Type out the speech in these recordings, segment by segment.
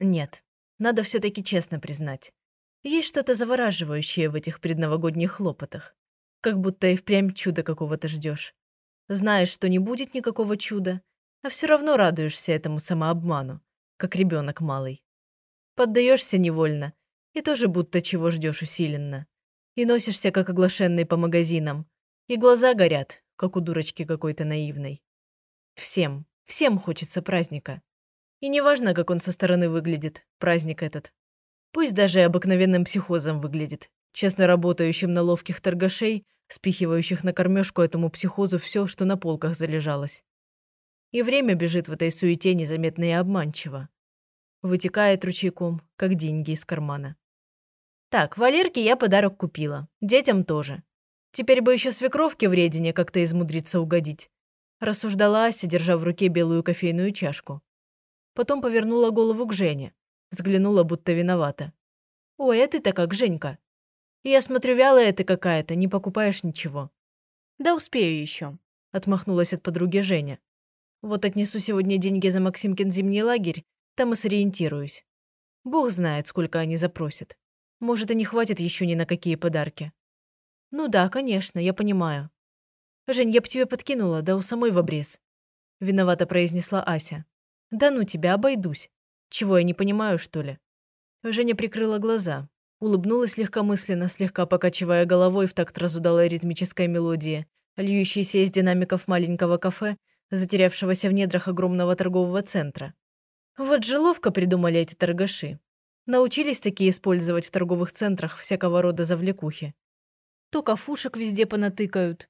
Нет, надо все-таки честно признать. Есть что-то завораживающее в этих предновогодних хлопотах. Как будто и впрямь чудо какого-то ждешь. Знаешь, что не будет никакого чуда, а все равно радуешься этому самообману, как ребенок малый. Поддаешься невольно, и тоже будто чего ждешь усиленно. И носишься, как оглашенный по магазинам, и глаза горят, как у дурочки какой-то наивной. Всем, всем хочется праздника. И неважно, как он со стороны выглядит, праздник этот. Пусть даже и обыкновенным психозом выглядит, честно работающим на ловких торгашей, спихивающих на кормежку этому психозу все, что на полках залежалось. И время бежит в этой суете незаметно и обманчиво. Вытекает ручейком, как деньги из кармана. Так, Валерке я подарок купила. Детям тоже. Теперь бы еще свекровке вредине как-то измудриться угодить. Рассуждала Ася, держа в руке белую кофейную чашку. Потом повернула голову к Жене. Взглянула, будто виновата. «Ой, а ты-то как, Женька? Я смотрю, вялая ты какая-то, не покупаешь ничего». «Да успею еще», – отмахнулась от подруги Женя. «Вот отнесу сегодня деньги за Максимкин зимний лагерь, там и сориентируюсь. Бог знает, сколько они запросят. Может, и не хватит еще ни на какие подарки». «Ну да, конечно, я понимаю». «Жень, я б тебе подкинула, да у самой в обрез», – виновато произнесла Ася. Да ну тебя, обойдусь. Чего я не понимаю, что ли? Женя прикрыла глаза, улыбнулась легкомысленно, слегка покачивая головой в такт разудалой ритмической мелодии, льющейся из динамиков маленького кафе, затерявшегося в недрах огромного торгового центра. Вот же ловко придумали эти торгаши. Научились такие использовать в торговых центрах всякого рода завлекухи. То кафушек везде понатыкают,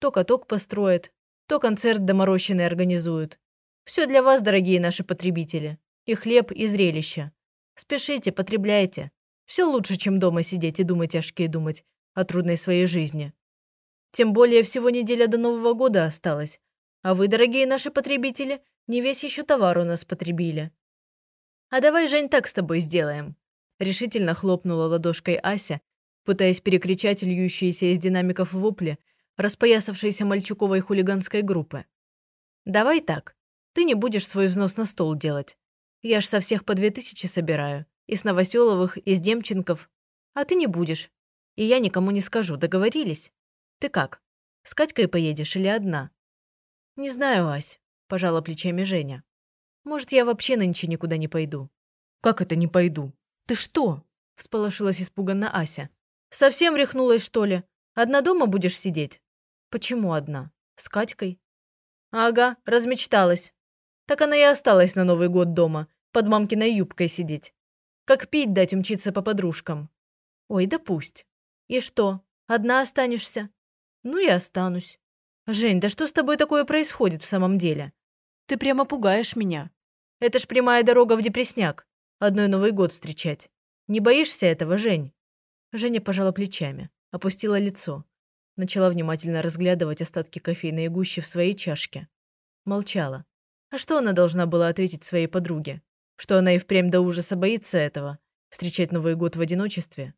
то каток построят, то концерт доморощенный организуют, все для вас, дорогие наши потребители. И хлеб, и зрелище. Спешите, потребляйте. Все лучше, чем дома сидеть и думать тяжкие думать о трудной своей жизни. Тем более всего неделя до Нового года осталась. А вы, дорогие наши потребители, не весь еще товар у нас потребили. А давай, Жень, так с тобой сделаем. Решительно хлопнула ладошкой Ася, пытаясь перекричать льющиеся из динамиков вопли распоясавшейся мальчуковой хулиганской группы. Давай так. Ты не будешь свой взнос на стол делать. Я ж со всех по две тысячи собираю. И с Новоселовых, и с Демченков. А ты не будешь. И я никому не скажу. Договорились? Ты как? С Катькой поедешь или одна? Не знаю, Ась. Пожала плечами Женя. Может, я вообще нынче никуда не пойду. Как это не пойду? Ты что? Всполошилась испуганно Ася. Совсем рехнулась, что ли? Одна дома будешь сидеть? Почему одна? С Катькой? Ага, размечталась. Так она и осталась на Новый год дома, под мамкиной юбкой сидеть. Как пить дать умчиться по подружкам. Ой, да пусть. И что, одна останешься? Ну и останусь. Жень, да что с тобой такое происходит в самом деле? Ты прямо пугаешь меня. Это ж прямая дорога в депресняк. Одной Новый год встречать. Не боишься этого, Жень? Женя пожала плечами, опустила лицо. Начала внимательно разглядывать остатки кофейной гущи в своей чашке. Молчала. А что она должна была ответить своей подруге? Что она и впрямь до ужаса боится этого? Встречать Новый год в одиночестве?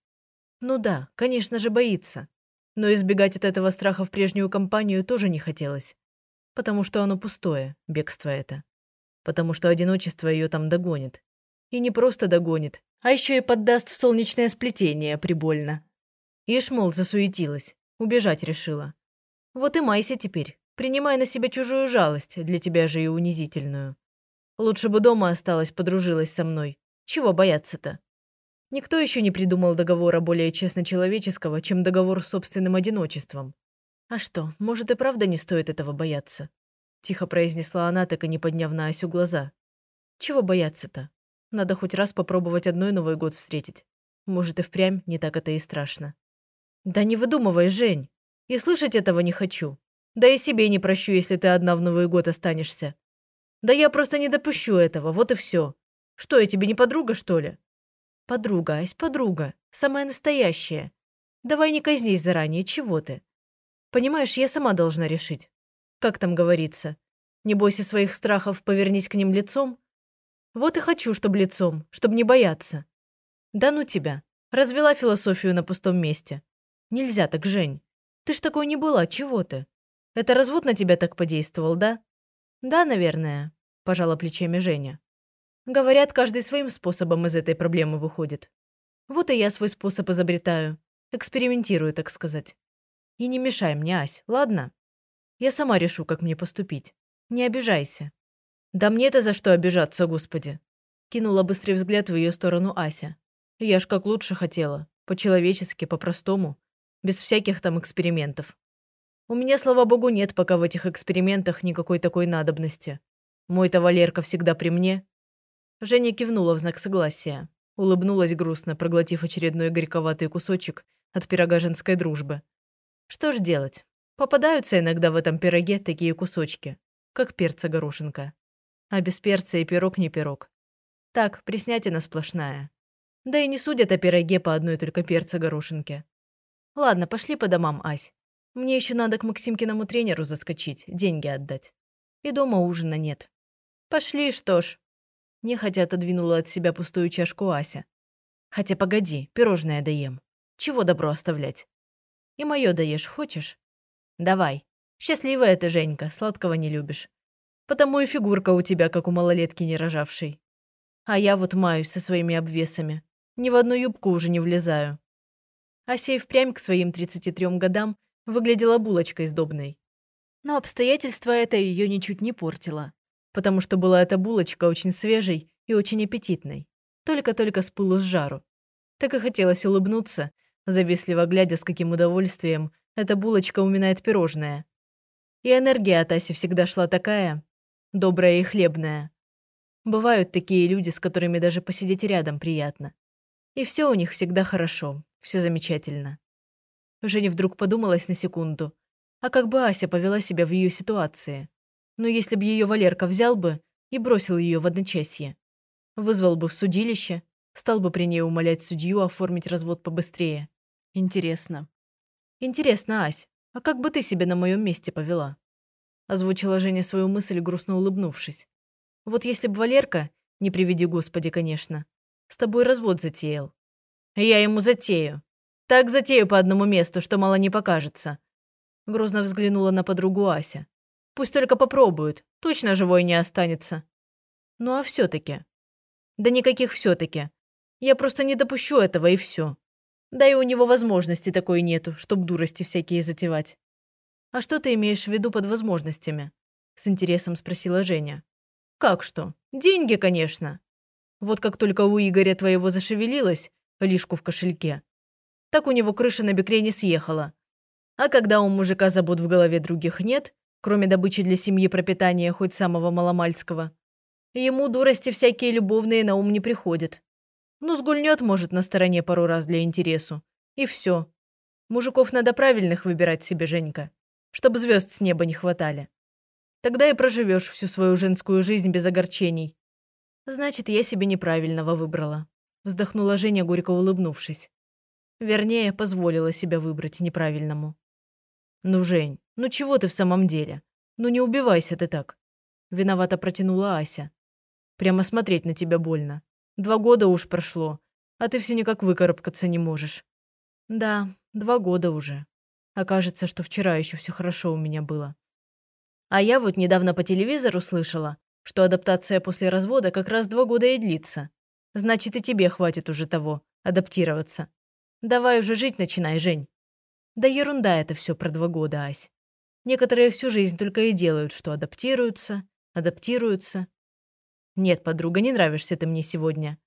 Ну да, конечно же, боится. Но избегать от этого страха в прежнюю компанию тоже не хотелось. Потому что оно пустое, бегство это. Потому что одиночество ее там догонит. И не просто догонит, а еще и поддаст в солнечное сплетение прибольно. Ишь, мол, засуетилась, убежать решила. Вот и майся теперь, Принимай на себя чужую жалость, для тебя же и унизительную. Лучше бы дома осталась, подружилась со мной. Чего бояться-то? Никто еще не придумал договора более честно-человеческого, чем договор с собственным одиночеством. А что, может и правда не стоит этого бояться? Тихо произнесла она, так и не подняв на Асю глаза. Чего бояться-то? Надо хоть раз попробовать одной Новый год встретить. Может и впрямь не так это и страшно. Да не выдумывай, Жень. И слышать этого не хочу. Да и себе не прощу, если ты одна в Новый год останешься. Да я просто не допущу этого, вот и все. Что, я тебе не подруга, что ли? Подруга, Ась, подруга. Самая настоящая. Давай не казнись заранее, чего ты? Понимаешь, я сама должна решить. Как там говорится? Не бойся своих страхов, повернись к ним лицом. Вот и хочу, чтобы лицом, чтобы не бояться. Да ну тебя. Развела философию на пустом месте. Нельзя так, Жень. Ты ж такой не была, чего ты? Это развод на тебя так подействовал, да? Да, наверное, пожала плечами Женя. Говорят, каждый своим способом из этой проблемы выходит. Вот и я свой способ изобретаю. Экспериментирую, так сказать. И не мешай мне, Ась, ладно? Я сама решу, как мне поступить. Не обижайся. Да мне-то за что обижаться, господи? Кинула быстрый взгляд в ее сторону Ася. Я ж как лучше хотела. По-человечески, по-простому. Без всяких там экспериментов. У меня, слава богу, нет пока в этих экспериментах никакой такой надобности. Мой-то Валерка всегда при мне. Женя кивнула в знак согласия. Улыбнулась грустно, проглотив очередной горьковатый кусочек от пирога женской дружбы. Что ж делать? Попадаются иногда в этом пироге такие кусочки, как перца горошинка. А без перца и пирог не пирог. Так, приснятина сплошная. Да и не судят о пироге по одной только перца горошинке. Ладно, пошли по домам, Ась. Мне еще надо к Максимкиному тренеру заскочить, деньги отдать. И дома ужина нет. Пошли, что ж. Нехотя отодвинула от себя пустую чашку Ася. Хотя погоди, пирожное доем. Чего добро оставлять? И мое доешь, хочешь? Давай. Счастливая ты, Женька, сладкого не любишь. Потому и фигурка у тебя, как у малолетки не рожавшей. А я вот маюсь со своими обвесами. Ни в одну юбку уже не влезаю. Асей впрямь к своим 33 годам выглядела булочкой сдобной. Но обстоятельства это ее ничуть не портило. Потому что была эта булочка очень свежей и очень аппетитной. Только-только с пылу с жару. Так и хотелось улыбнуться, завистливо глядя, с каким удовольствием эта булочка уминает пирожное. И энергия от Аси всегда шла такая, добрая и хлебная. Бывают такие люди, с которыми даже посидеть рядом приятно. И все у них всегда хорошо, все замечательно. Жене вдруг подумалась на секунду, а как бы Ася повела себя в ее ситуации? Ну, если бы ее Валерка взял бы и бросил ее в одночасье. Вызвал бы в судилище, стал бы при ней умолять судью оформить развод побыстрее. Интересно. Интересно, Ась, а как бы ты себя на моем месте повела? Озвучила Женя свою мысль, грустно улыбнувшись. Вот если бы Валерка, не приведи Господи, конечно, с тобой развод затеял. Я ему затею. Так затею по одному месту, что мало не покажется. Грозно взглянула на подругу Ася. Пусть только попробуют, точно живой не останется. Ну а все-таки? Да никаких все-таки. Я просто не допущу этого и все. Да и у него возможности такой нету, чтоб дурости всякие затевать. А что ты имеешь в виду под возможностями? С интересом спросила Женя. Как что? Деньги, конечно. Вот как только у Игоря твоего зашевелилась, лишку в кошельке, так у него крыша на бекре не съехала. А когда у мужика забот в голове других нет, кроме добычи для семьи пропитания хоть самого маломальского, ему дурости всякие любовные на ум не приходят. Ну, сгульнет, может, на стороне пару раз для интересу. И все. Мужиков надо правильных выбирать себе, Женька, чтобы звезд с неба не хватали. Тогда и проживешь всю свою женскую жизнь без огорчений. Значит, я себе неправильного выбрала. Вздохнула Женя, горько улыбнувшись. Вернее, позволила себя выбрать неправильному. Ну, Жень, ну чего ты в самом деле? Ну не убивайся ты так. Виновато протянула Ася. Прямо смотреть на тебя больно. Два года уж прошло, а ты все никак выкарабкаться не можешь. Да, два года уже. Окажется, что вчера еще все хорошо у меня было. А я вот недавно по телевизору слышала, что адаптация после развода как раз два года и длится. Значит, и тебе хватит уже того, адаптироваться. Давай уже жить начинай, Жень. Да ерунда это все про два года, Ась. Некоторые всю жизнь только и делают, что адаптируются, адаптируются. Нет, подруга, не нравишься ты мне сегодня.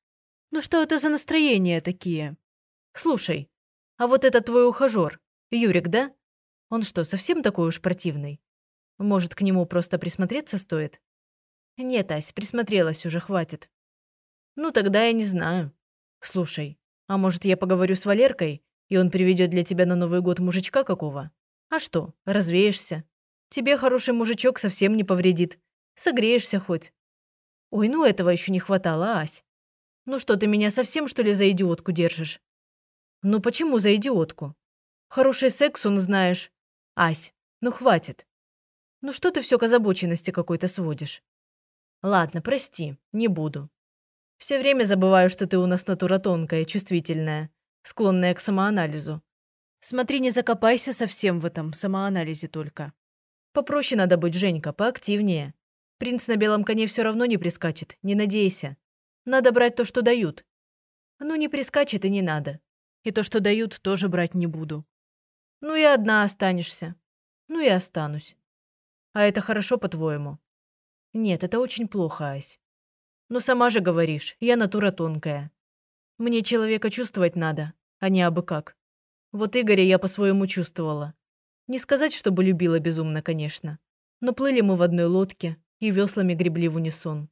Ну что это за настроения такие? Слушай, а вот этот твой ухажер, Юрик, да? Он что, совсем такой уж противный? Может, к нему просто присмотреться стоит? Нет, Ась, присмотрелась уже, хватит. Ну, тогда я не знаю. Слушай, а может, я поговорю с Валеркой, и он приведет для тебя на Новый год мужичка какого? А что, развеешься? Тебе хороший мужичок совсем не повредит. Согреешься хоть. Ой, ну этого еще не хватало, Ась. Ну что, ты меня совсем, что ли, за идиотку держишь? Ну почему за идиотку? Хороший секс, он знаешь. Ась, ну хватит. Ну что ты все к озабоченности какой-то сводишь? Ладно, прости, не буду. Все время забываю, что ты у нас натура тонкая, чувствительная, склонная к самоанализу. Смотри, не закопайся совсем в этом самоанализе только. Попроще надо быть, Женька, поактивнее. Принц на белом коне все равно не прискачет, не надейся. Надо брать то, что дают. Ну, не прискачет и не надо. И то, что дают, тоже брать не буду. Ну и одна останешься. Ну и останусь. А это хорошо, по-твоему? Нет, это очень плохо, Ась. Но сама же говоришь, я натура тонкая. Мне человека чувствовать надо, а не абы как. Вот Игоря я по-своему чувствовала. Не сказать, чтобы любила безумно, конечно. Но плыли мы в одной лодке и веслами гребли в унисон.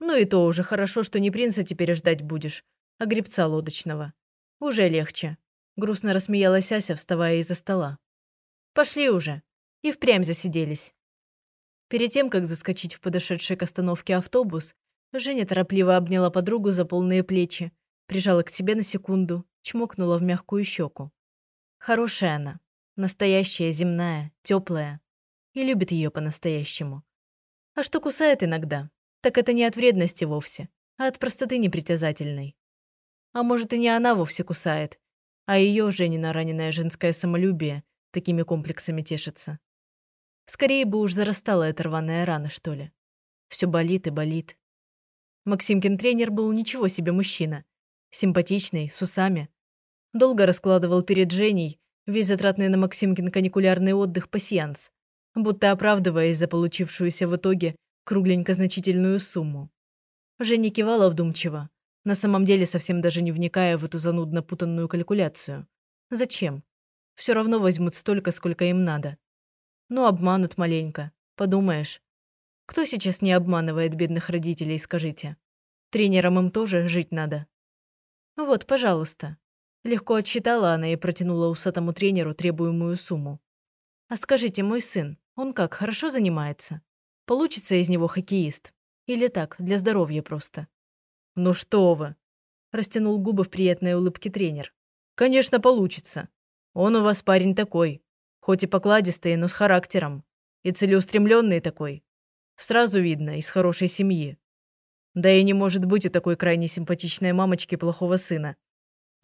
Ну и то уже хорошо, что не принца теперь ждать будешь, а гребца лодочного. Уже легче. Грустно рассмеялась Ася, вставая из-за стола. «Пошли уже!» И впрямь засиделись. Перед тем, как заскочить в подошедший к остановке автобус, Женя торопливо обняла подругу за полные плечи, прижала к себе на секунду, чмокнула в мягкую щеку. Хорошая она, настоящая, земная, теплая. И любит ее по-настоящему. А что кусает иногда, так это не от вредности вовсе, а от простоты непритязательной. А может, и не она вовсе кусает, а ее Женина раненое женское самолюбие такими комплексами тешится. Скорее бы уж зарастала эта рваная рана, что ли. Все болит и болит. Максимкин тренер был ничего себе мужчина. Симпатичный, с усами. Долго раскладывал перед Женей весь затратный на Максимкин каникулярный отдых пасьянс, будто оправдываясь за получившуюся в итоге кругленько значительную сумму. Женя кивала вдумчиво, на самом деле совсем даже не вникая в эту занудно путанную калькуляцию. Зачем? Все равно возьмут столько, сколько им надо. Ну, обманут маленько. Подумаешь. Кто сейчас не обманывает бедных родителей, скажите? Тренерам им тоже жить надо. Вот, пожалуйста. Легко отсчитала она и протянула усатому тренеру требуемую сумму. А скажите, мой сын, он как, хорошо занимается? Получится из него хоккеист? Или так, для здоровья просто? «Ну что вы!» – растянул губы в приятной улыбке тренер. «Конечно, получится. Он у вас парень такой. Хоть и покладистый, но с характером. И целеустремленный такой. Сразу видно, из хорошей семьи. Да и не может быть у такой крайне симпатичной мамочки плохого сына».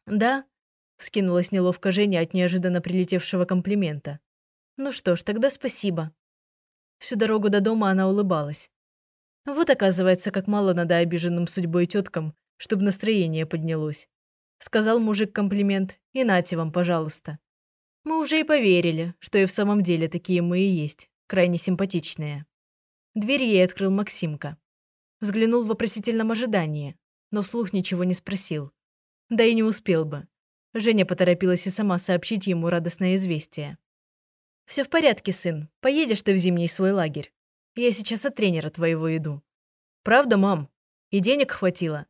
«Да?» – вскинулась неловко Женя от неожиданно прилетевшего комплимента. «Ну что ж, тогда спасибо». Всю дорогу до дома она улыбалась. Вот оказывается, как мало надо обиженным судьбой теткам, чтобы настроение поднялось. Сказал мужик комплимент, и нате вам, пожалуйста. Мы уже и поверили, что и в самом деле такие мы и есть, крайне симпатичные. Дверь ей открыл Максимка. Взглянул в вопросительном ожидании, но вслух ничего не спросил. Да и не успел бы. Женя поторопилась и сама сообщить ему радостное известие. «Все в порядке, сын. Поедешь ты в зимний свой лагерь. Я сейчас от тренера твоего иду. Правда, мам? И денег хватило?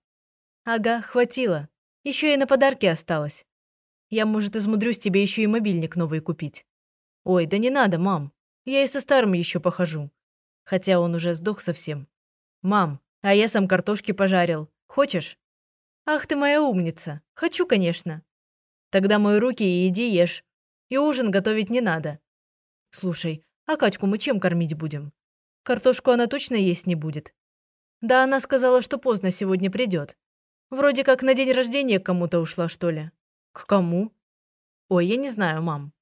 Ага, хватило. Еще и на подарки осталось. Я, может, измудрюсь тебе еще и мобильник новый купить. Ой, да не надо, мам. Я и со старым еще похожу. Хотя он уже сдох совсем. Мам, а я сам картошки пожарил. Хочешь? Ах ты моя умница. Хочу, конечно. Тогда мои руки и иди ешь. И ужин готовить не надо. Слушай, а Катьку мы чем кормить будем? Картошку она точно есть не будет. Да она сказала, что поздно сегодня придет. Вроде как на день рождения к кому-то ушла, что ли. К кому? Ой, я не знаю, мам.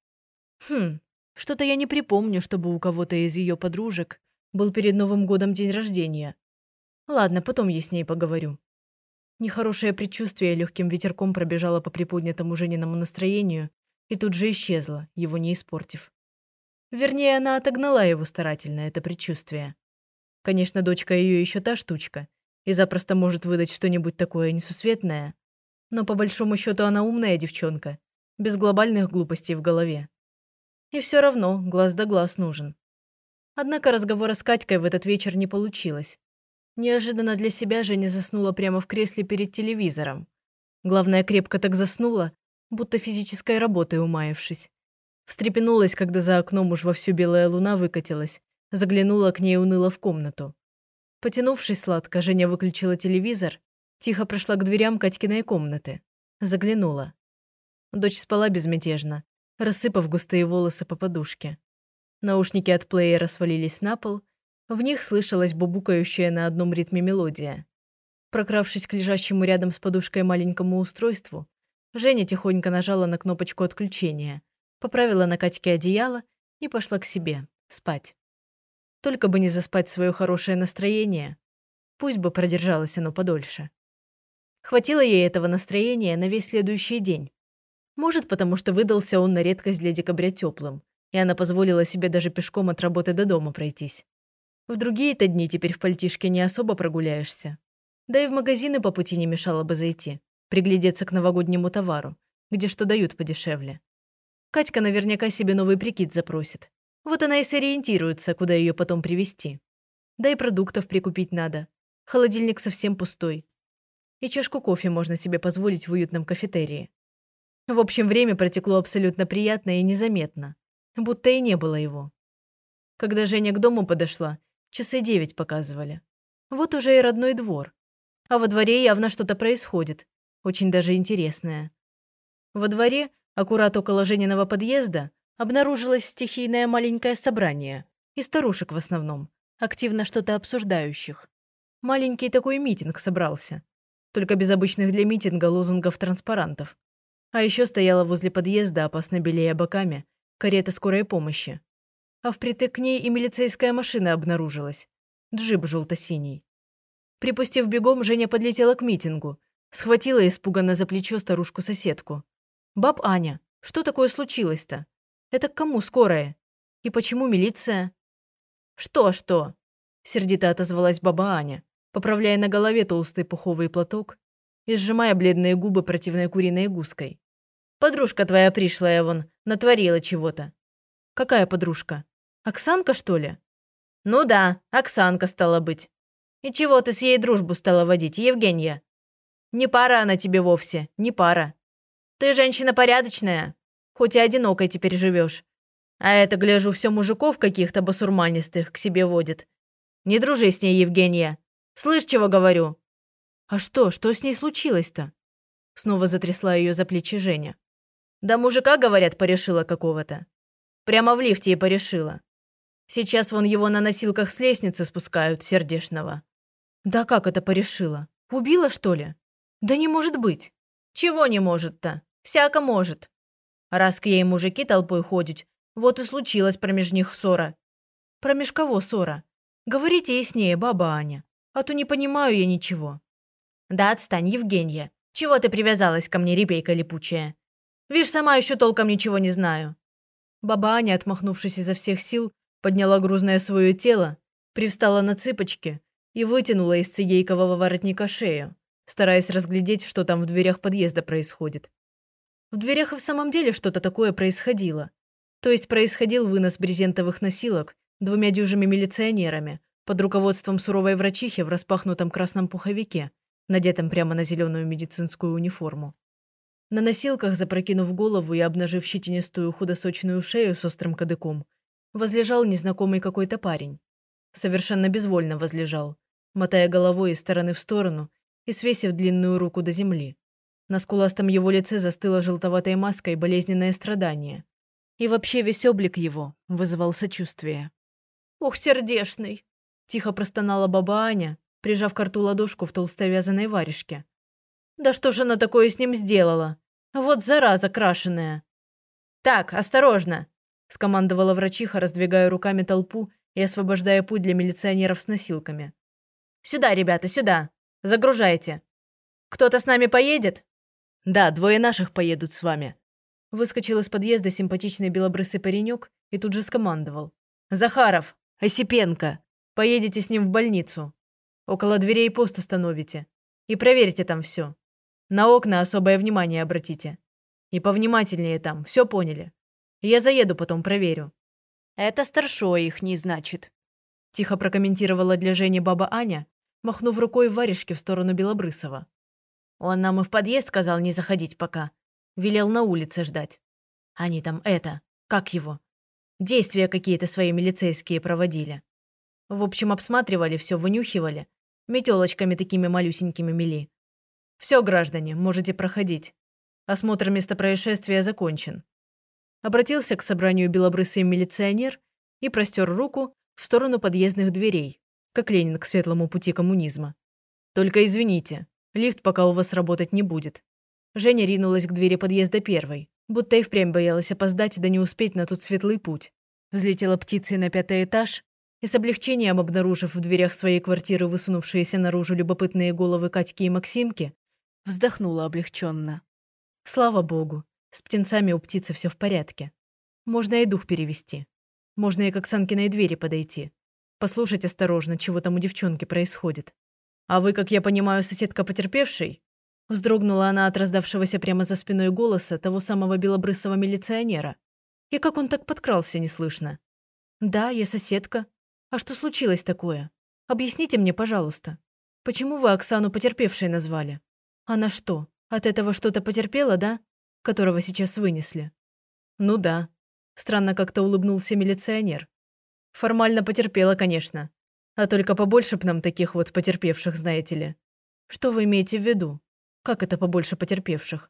Хм, что-то я не припомню, чтобы у кого-то из ее подружек был перед Новым годом день рождения. Ладно, потом я с ней поговорю. Нехорошее предчувствие легким ветерком пробежало по приподнятому Жениному настроению и тут же исчезло, его не испортив. Вернее, она отогнала его старательно, это предчувствие. Конечно, дочка ее еще та штучка, и запросто может выдать что-нибудь такое несусветное. Но по большому счету она умная девчонка, без глобальных глупостей в голове. И все равно глаз да глаз нужен. Однако разговора с Катькой в этот вечер не получилось. Неожиданно для себя Женя заснула прямо в кресле перед телевизором. Главное, крепко так заснула, будто физической работой умаявшись. Встрепенулась, когда за окном уж вовсю белая луна выкатилась. Заглянула к ней уныло в комнату. Потянувшись сладко, Женя выключила телевизор, тихо прошла к дверям Катькиной комнаты. Заглянула. Дочь спала безмятежно, рассыпав густые волосы по подушке. Наушники от плеера свалились на пол, в них слышалась бубукающая на одном ритме мелодия. Прокравшись к лежащему рядом с подушкой маленькому устройству, Женя тихонько нажала на кнопочку отключения – поправила на Катьке одеяло и пошла к себе, спать. Только бы не заспать свое хорошее настроение. Пусть бы продержалось оно подольше. Хватило ей этого настроения на весь следующий день. Может, потому что выдался он на редкость для декабря теплым, и она позволила себе даже пешком от работы до дома пройтись. В другие-то дни теперь в пальтишке не особо прогуляешься. Да и в магазины по пути не мешало бы зайти, приглядеться к новогоднему товару, где что дают подешевле. Катька наверняка себе новый прикид запросит. Вот она и сориентируется, куда ее потом привезти. Да и продуктов прикупить надо. Холодильник совсем пустой. И чашку кофе можно себе позволить в уютном кафетерии. В общем, время протекло абсолютно приятно и незаметно, будто и не было его. Когда Женя к дому подошла, часы девять показывали. Вот уже и родной двор. А во дворе явно что-то происходит, очень даже интересное. Во дворе, аккурат около Жениного подъезда, обнаружилось стихийное маленькое собрание, и старушек в основном, активно что-то обсуждающих. Маленький такой митинг собрался, только без обычных для митинга лозунгов-транспарантов. А еще стояла возле подъезда, опасно белея боками, карета скорой помощи. А впритык к ней и милицейская машина обнаружилась. Джип желто-синий. Припустив бегом, Женя подлетела к митингу. Схватила испуганно за плечо старушку-соседку. «Баб Аня, что такое случилось-то? Это к кому скорая? И почему милиция?» «Что-что?» – сердито отозвалась баба Аня, поправляя на голове толстый пуховый платок и сжимая бледные губы противной куриной гуской. Подружка твоя пришлая вон, натворила чего-то». «Какая подружка? Оксанка, что ли?» «Ну да, Оксанка стала быть. И чего ты с ей дружбу стала водить, Евгения? Не пара она тебе вовсе, не пара. Ты женщина порядочная, хоть и одинокой теперь живешь. А это, гляжу, все мужиков каких-то басурманистых к себе водит. Не дружи с ней, Евгения. Слышь, чего говорю?» «А что, что с ней случилось-то?» Снова затрясла ее за плечи Женя. Да мужика, говорят, порешила какого-то. Прямо в лифте и порешила. Сейчас вон его на носилках с лестницы спускают, сердешного. Да как это порешила? Убила, что ли? Да не может быть. Чего не может-то? Всяко может. Раз к ей мужики толпой ходят, вот и случилась промеж них ссора. Промеж кого ссора? Говорите яснее, баба Аня, а то не понимаю я ничего. Да отстань, Евгения. Чего ты привязалась ко мне, репейка липучая? Вишь, сама еще толком ничего не знаю». Баба Аня, отмахнувшись изо всех сил, подняла грузное свое тело, привстала на цыпочки и вытянула из цигейкового воротника шею, стараясь разглядеть, что там в дверях подъезда происходит. В дверях и в самом деле что-то такое происходило. То есть происходил вынос брезентовых носилок двумя дюжими милиционерами под руководством суровой врачихи в распахнутом красном пуховике, надетом прямо на зеленую медицинскую униформу. На носилках, запрокинув голову и обнажив щетинистую худосочную шею с острым кадыком, возлежал незнакомый какой-то парень. Совершенно безвольно возлежал, мотая головой из стороны в сторону и свесив длинную руку до земли. На скуластом его лице застыло желтоватой маской болезненное страдание. И вообще весь облик его вызывал сочувствие. «Ох, сердешный!» – тихо простонала баба Аня, прижав к рту ладошку в толстой вязаной варежке. Да что же она такое с ним сделала? Вот зараза крашеная. Так, осторожно, скомандовала врачиха, раздвигая руками толпу и освобождая путь для милиционеров с носилками. Сюда, ребята, сюда. Загружайте. Кто-то с нами поедет? Да, двое наших поедут с вами. Выскочил из подъезда симпатичный белобрысый паренек и тут же скомандовал. «Захаров! Осипенко! Поедете с ним в больницу. Около дверей пост установите. И проверьте там все. На окна особое внимание обратите. И повнимательнее там, все поняли. Я заеду потом, проверю». «Это старшой их не значит», – тихо прокомментировала для Жени баба Аня, махнув рукой в варежке в сторону Белобрысова. «Он нам и в подъезд сказал не заходить пока. Велел на улице ждать. Они там это, как его? Действия какие-то свои милицейские проводили. В общем, обсматривали все, вынюхивали. Метелочками такими малюсенькими мели. Все, граждане, можете проходить. Осмотр места происшествия закончен. Обратился к собранию белобрысый милиционер и простер руку в сторону подъездных дверей, как Ленин к светлому пути коммунизма. Только извините, лифт пока у вас работать не будет. Женя ринулась к двери подъезда первой, будто и впрямь боялась опоздать да не успеть на тот светлый путь. Взлетела птицей на пятый этаж и с облегчением обнаружив в дверях своей квартиры высунувшиеся наружу любопытные головы Катьки и Максимки, Вздохнула облегченно. Слава богу, с птенцами у птицы все в порядке. Можно и дух перевести. Можно и к Оксанкиной двери подойти. Послушать осторожно, чего там у девчонки происходит. А вы, как я понимаю, соседка потерпевшей? Вздрогнула она от раздавшегося прямо за спиной голоса того самого белобрысого милиционера. И как он так подкрался неслышно? «Да, я соседка. А что случилось такое? Объясните мне, пожалуйста. Почему вы Оксану потерпевшей назвали? Она что, от этого что-то потерпела, да? Которого сейчас вынесли?» «Ну да», – странно как-то улыбнулся милиционер. «Формально потерпела, конечно. А только побольше б нам таких вот потерпевших, знаете ли. Что вы имеете в виду? Как это побольше потерпевших?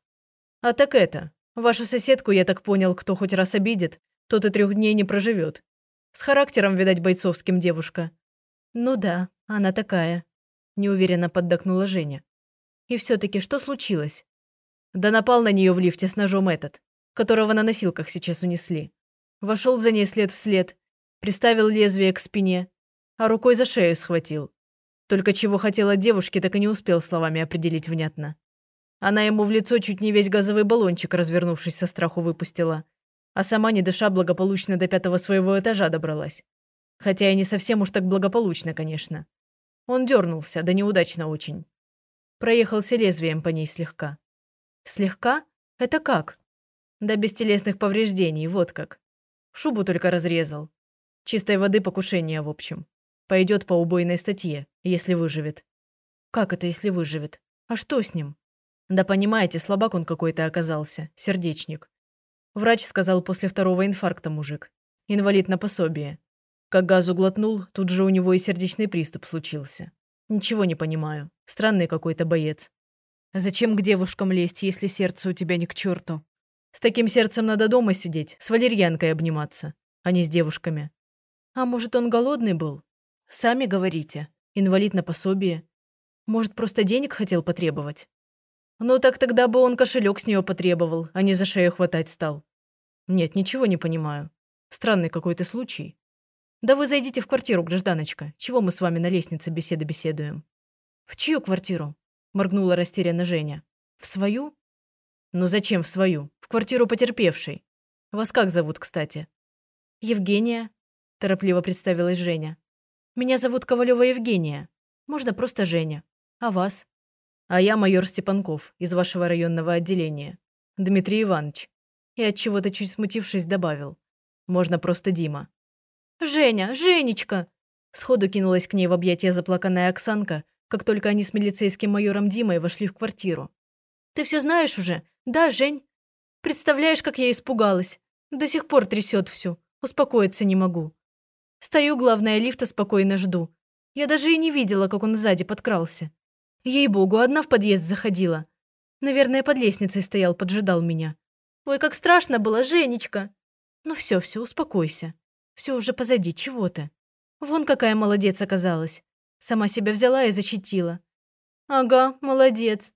А так это. Вашу соседку, я так понял, кто хоть раз обидит, тот и трех дней не проживет. С характером, видать, бойцовским девушка. Ну да, она такая. Неуверенно поддакнула Женя. И все-таки что случилось? Да напал на нее в лифте с ножом этот, которого на носилках сейчас унесли. Вошел за ней след в след, приставил лезвие к спине, а рукой за шею схватил. Только чего хотела девушке, так и не успел словами определить внятно. Она ему в лицо чуть не весь газовый баллончик, развернувшись со страху, выпустила. А сама, не дыша, благополучно до пятого своего этажа добралась. Хотя и не совсем уж так благополучно, конечно. Он дернулся, да неудачно очень. Проехался лезвием по ней слегка. Слегка? Это как? Да без телесных повреждений, вот как. Шубу только разрезал. Чистой воды покушение, в общем. Пойдет по убойной статье, если выживет. Как это, если выживет? А что с ним? Да понимаете, слабак он какой-то оказался, сердечник. Врач сказал после второго инфаркта мужик. Инвалид на пособие. Как газу глотнул, тут же у него и сердечный приступ случился. Ничего не понимаю. Странный какой-то боец. Зачем к девушкам лезть, если сердце у тебя не к черту? С таким сердцем надо дома сидеть, с валерьянкой обниматься, а не с девушками. А может, он голодный был? Сами говорите. Инвалид на пособие. Может, просто денег хотел потребовать? Ну так тогда бы он кошелек с нее потребовал, а не за шею хватать стал. Нет, ничего не понимаю. Странный какой-то случай. Да вы зайдите в квартиру, гражданочка. Чего мы с вами на лестнице беседы беседуем? В чью квартиру? Моргнула растерянно Женя. В свою? Ну зачем в свою? В квартиру потерпевшей. Вас как зовут, кстати? Евгения, торопливо представилась Женя. Меня зовут Ковалева Евгения. Можно просто Женя. А вас? А я майор Степанков из вашего районного отделения. Дмитрий Иванович. И от чего-то чуть смутившись добавил. Можно просто Дима. Женя, Женечка! Сходу кинулась к ней в объятия заплаканная Оксанка, как только они с милицейским майором Димой вошли в квартиру. Ты все знаешь уже? Да, Жень? Представляешь, как я испугалась. До сих пор трясет всю. Успокоиться не могу. Стою, главное, лифта спокойно жду. Я даже и не видела, как он сзади подкрался. Ей-богу, одна в подъезд заходила. Наверное, под лестницей стоял, поджидал меня. Ой, как страшно было, Женечка. Ну все, все, успокойся. Все уже позади, чего ты? Вон какая молодец оказалась. Сама себя взяла и защитила. Ага, молодец.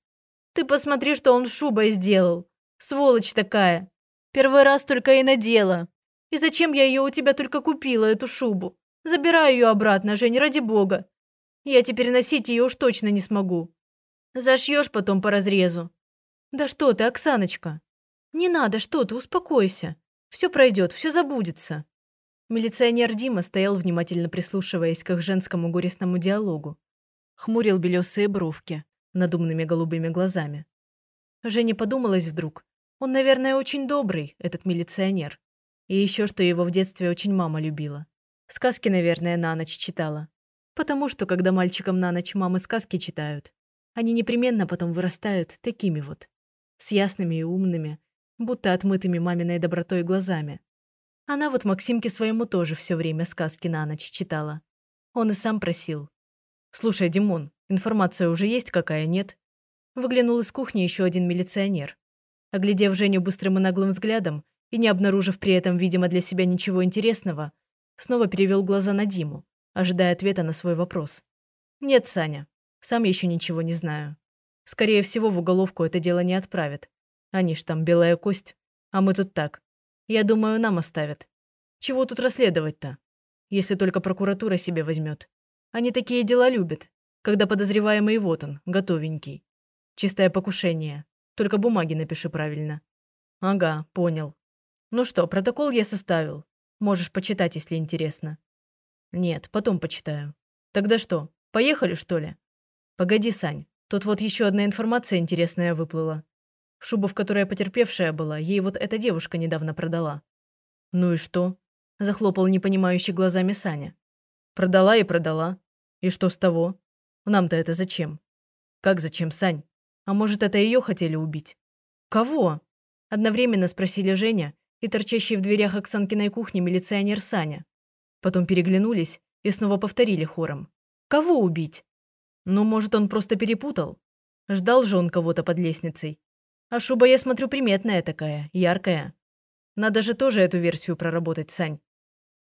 Ты посмотри, что он шубой сделал. Сволочь такая. Первый раз только и надела. И зачем я ее у тебя только купила, эту шубу? Забирай ее обратно, Жень, ради бога. Я теперь носить ее уж точно не смогу. Зашьешь потом по разрезу. Да что ты, Оксаночка? Не надо, что ты, успокойся. Все пройдет, все забудется. Милиционер Дима стоял, внимательно прислушиваясь к их женскому горестному диалогу. Хмурил белесые бровки над умными голубыми глазами. Жене подумалось вдруг. Он, наверное, очень добрый, этот милиционер. И еще, что его в детстве очень мама любила. Сказки, наверное, на ночь читала. Потому что, когда мальчикам на ночь мамы сказки читают, они непременно потом вырастают такими вот, с ясными и умными, будто отмытыми маминой добротой глазами. Она вот Максимке своему тоже все время сказки на ночь читала. Он и сам просил. «Слушай, Димон, информация уже есть какая, нет?» Выглянул из кухни еще один милиционер. Оглядев Женю быстрым и наглым взглядом и не обнаружив при этом, видимо, для себя ничего интересного, снова перевел глаза на Диму ожидая ответа на свой вопрос. «Нет, Саня, сам еще ничего не знаю. Скорее всего, в уголовку это дело не отправят. Они ж там белая кость, а мы тут так. Я думаю, нам оставят. Чего тут расследовать-то? Если только прокуратура себе возьмет. Они такие дела любят, когда подозреваемый вот он, готовенький. Чистое покушение. Только бумаги напиши правильно». «Ага, понял. Ну что, протокол я составил. Можешь почитать, если интересно». «Нет, потом почитаю. Тогда что, поехали, что ли?» «Погоди, Сань, тут вот еще одна информация интересная выплыла. Шубу, в которой потерпевшая была, ей вот эта девушка недавно продала». «Ну и что?» – захлопал непонимающий глазами Саня. «Продала и продала. И что с того? Нам-то это зачем?» «Как зачем, Сань? А может, это ее хотели убить?» «Кого?» – одновременно спросили Женя и торчащий в дверях Оксанкиной кухни милиционер Саня. Потом переглянулись и снова повторили хором. «Кого убить?» «Ну, может, он просто перепутал? Ждал же он кого-то под лестницей. А шуба, я смотрю, приметная такая, яркая. Надо же тоже эту версию проработать, Сань».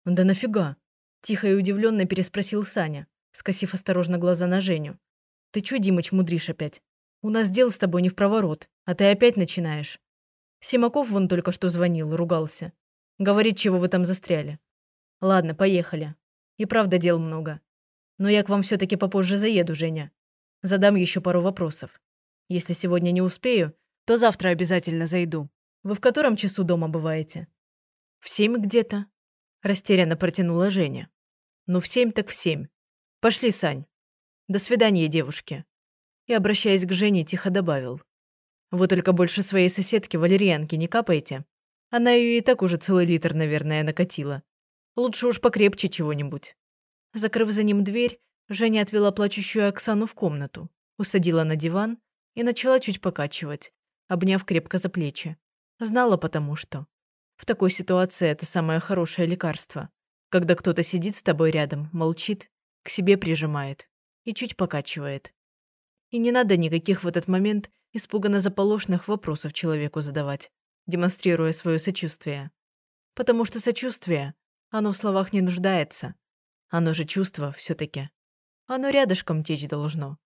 «Да нафига?» – тихо и удивленно переспросил Саня, скосив осторожно глаза на Женю. «Ты чё, Димыч, мудришь опять? У нас дел с тобой не в проворот, а ты опять начинаешь. Симаков вон только что звонил, ругался. Говорит, чего вы там застряли. Ладно, поехали. И правда дел много. Но я к вам все-таки попозже заеду, Женя. Задам еще пару вопросов. Если сегодня не успею, то завтра обязательно зайду. Вы в котором часу дома бываете? В семь где-то. Растерянно протянула Женя. Ну, в семь так в семь. Пошли, Сань. До свидания, девушки. И, обращаясь к Жене, тихо добавил. Вы только больше своей соседки валерьянки не капайте. Она ее и так уже целый литр, наверное, накатила. Лучше уж покрепче чего-нибудь. Закрыв за ним дверь, Женя отвела плачущую Оксану в комнату, усадила на диван и начала чуть покачивать, обняв крепко за плечи. Знала потому что. В такой ситуации это самое хорошее лекарство. Когда кто-то сидит с тобой рядом, молчит, к себе прижимает и чуть покачивает. И не надо никаких в этот момент испуганно заполошных вопросов человеку задавать, демонстрируя свое сочувствие. Потому что сочувствие, оно в словах не нуждается. Оно же чувство все-таки. Оно рядышком течь должно.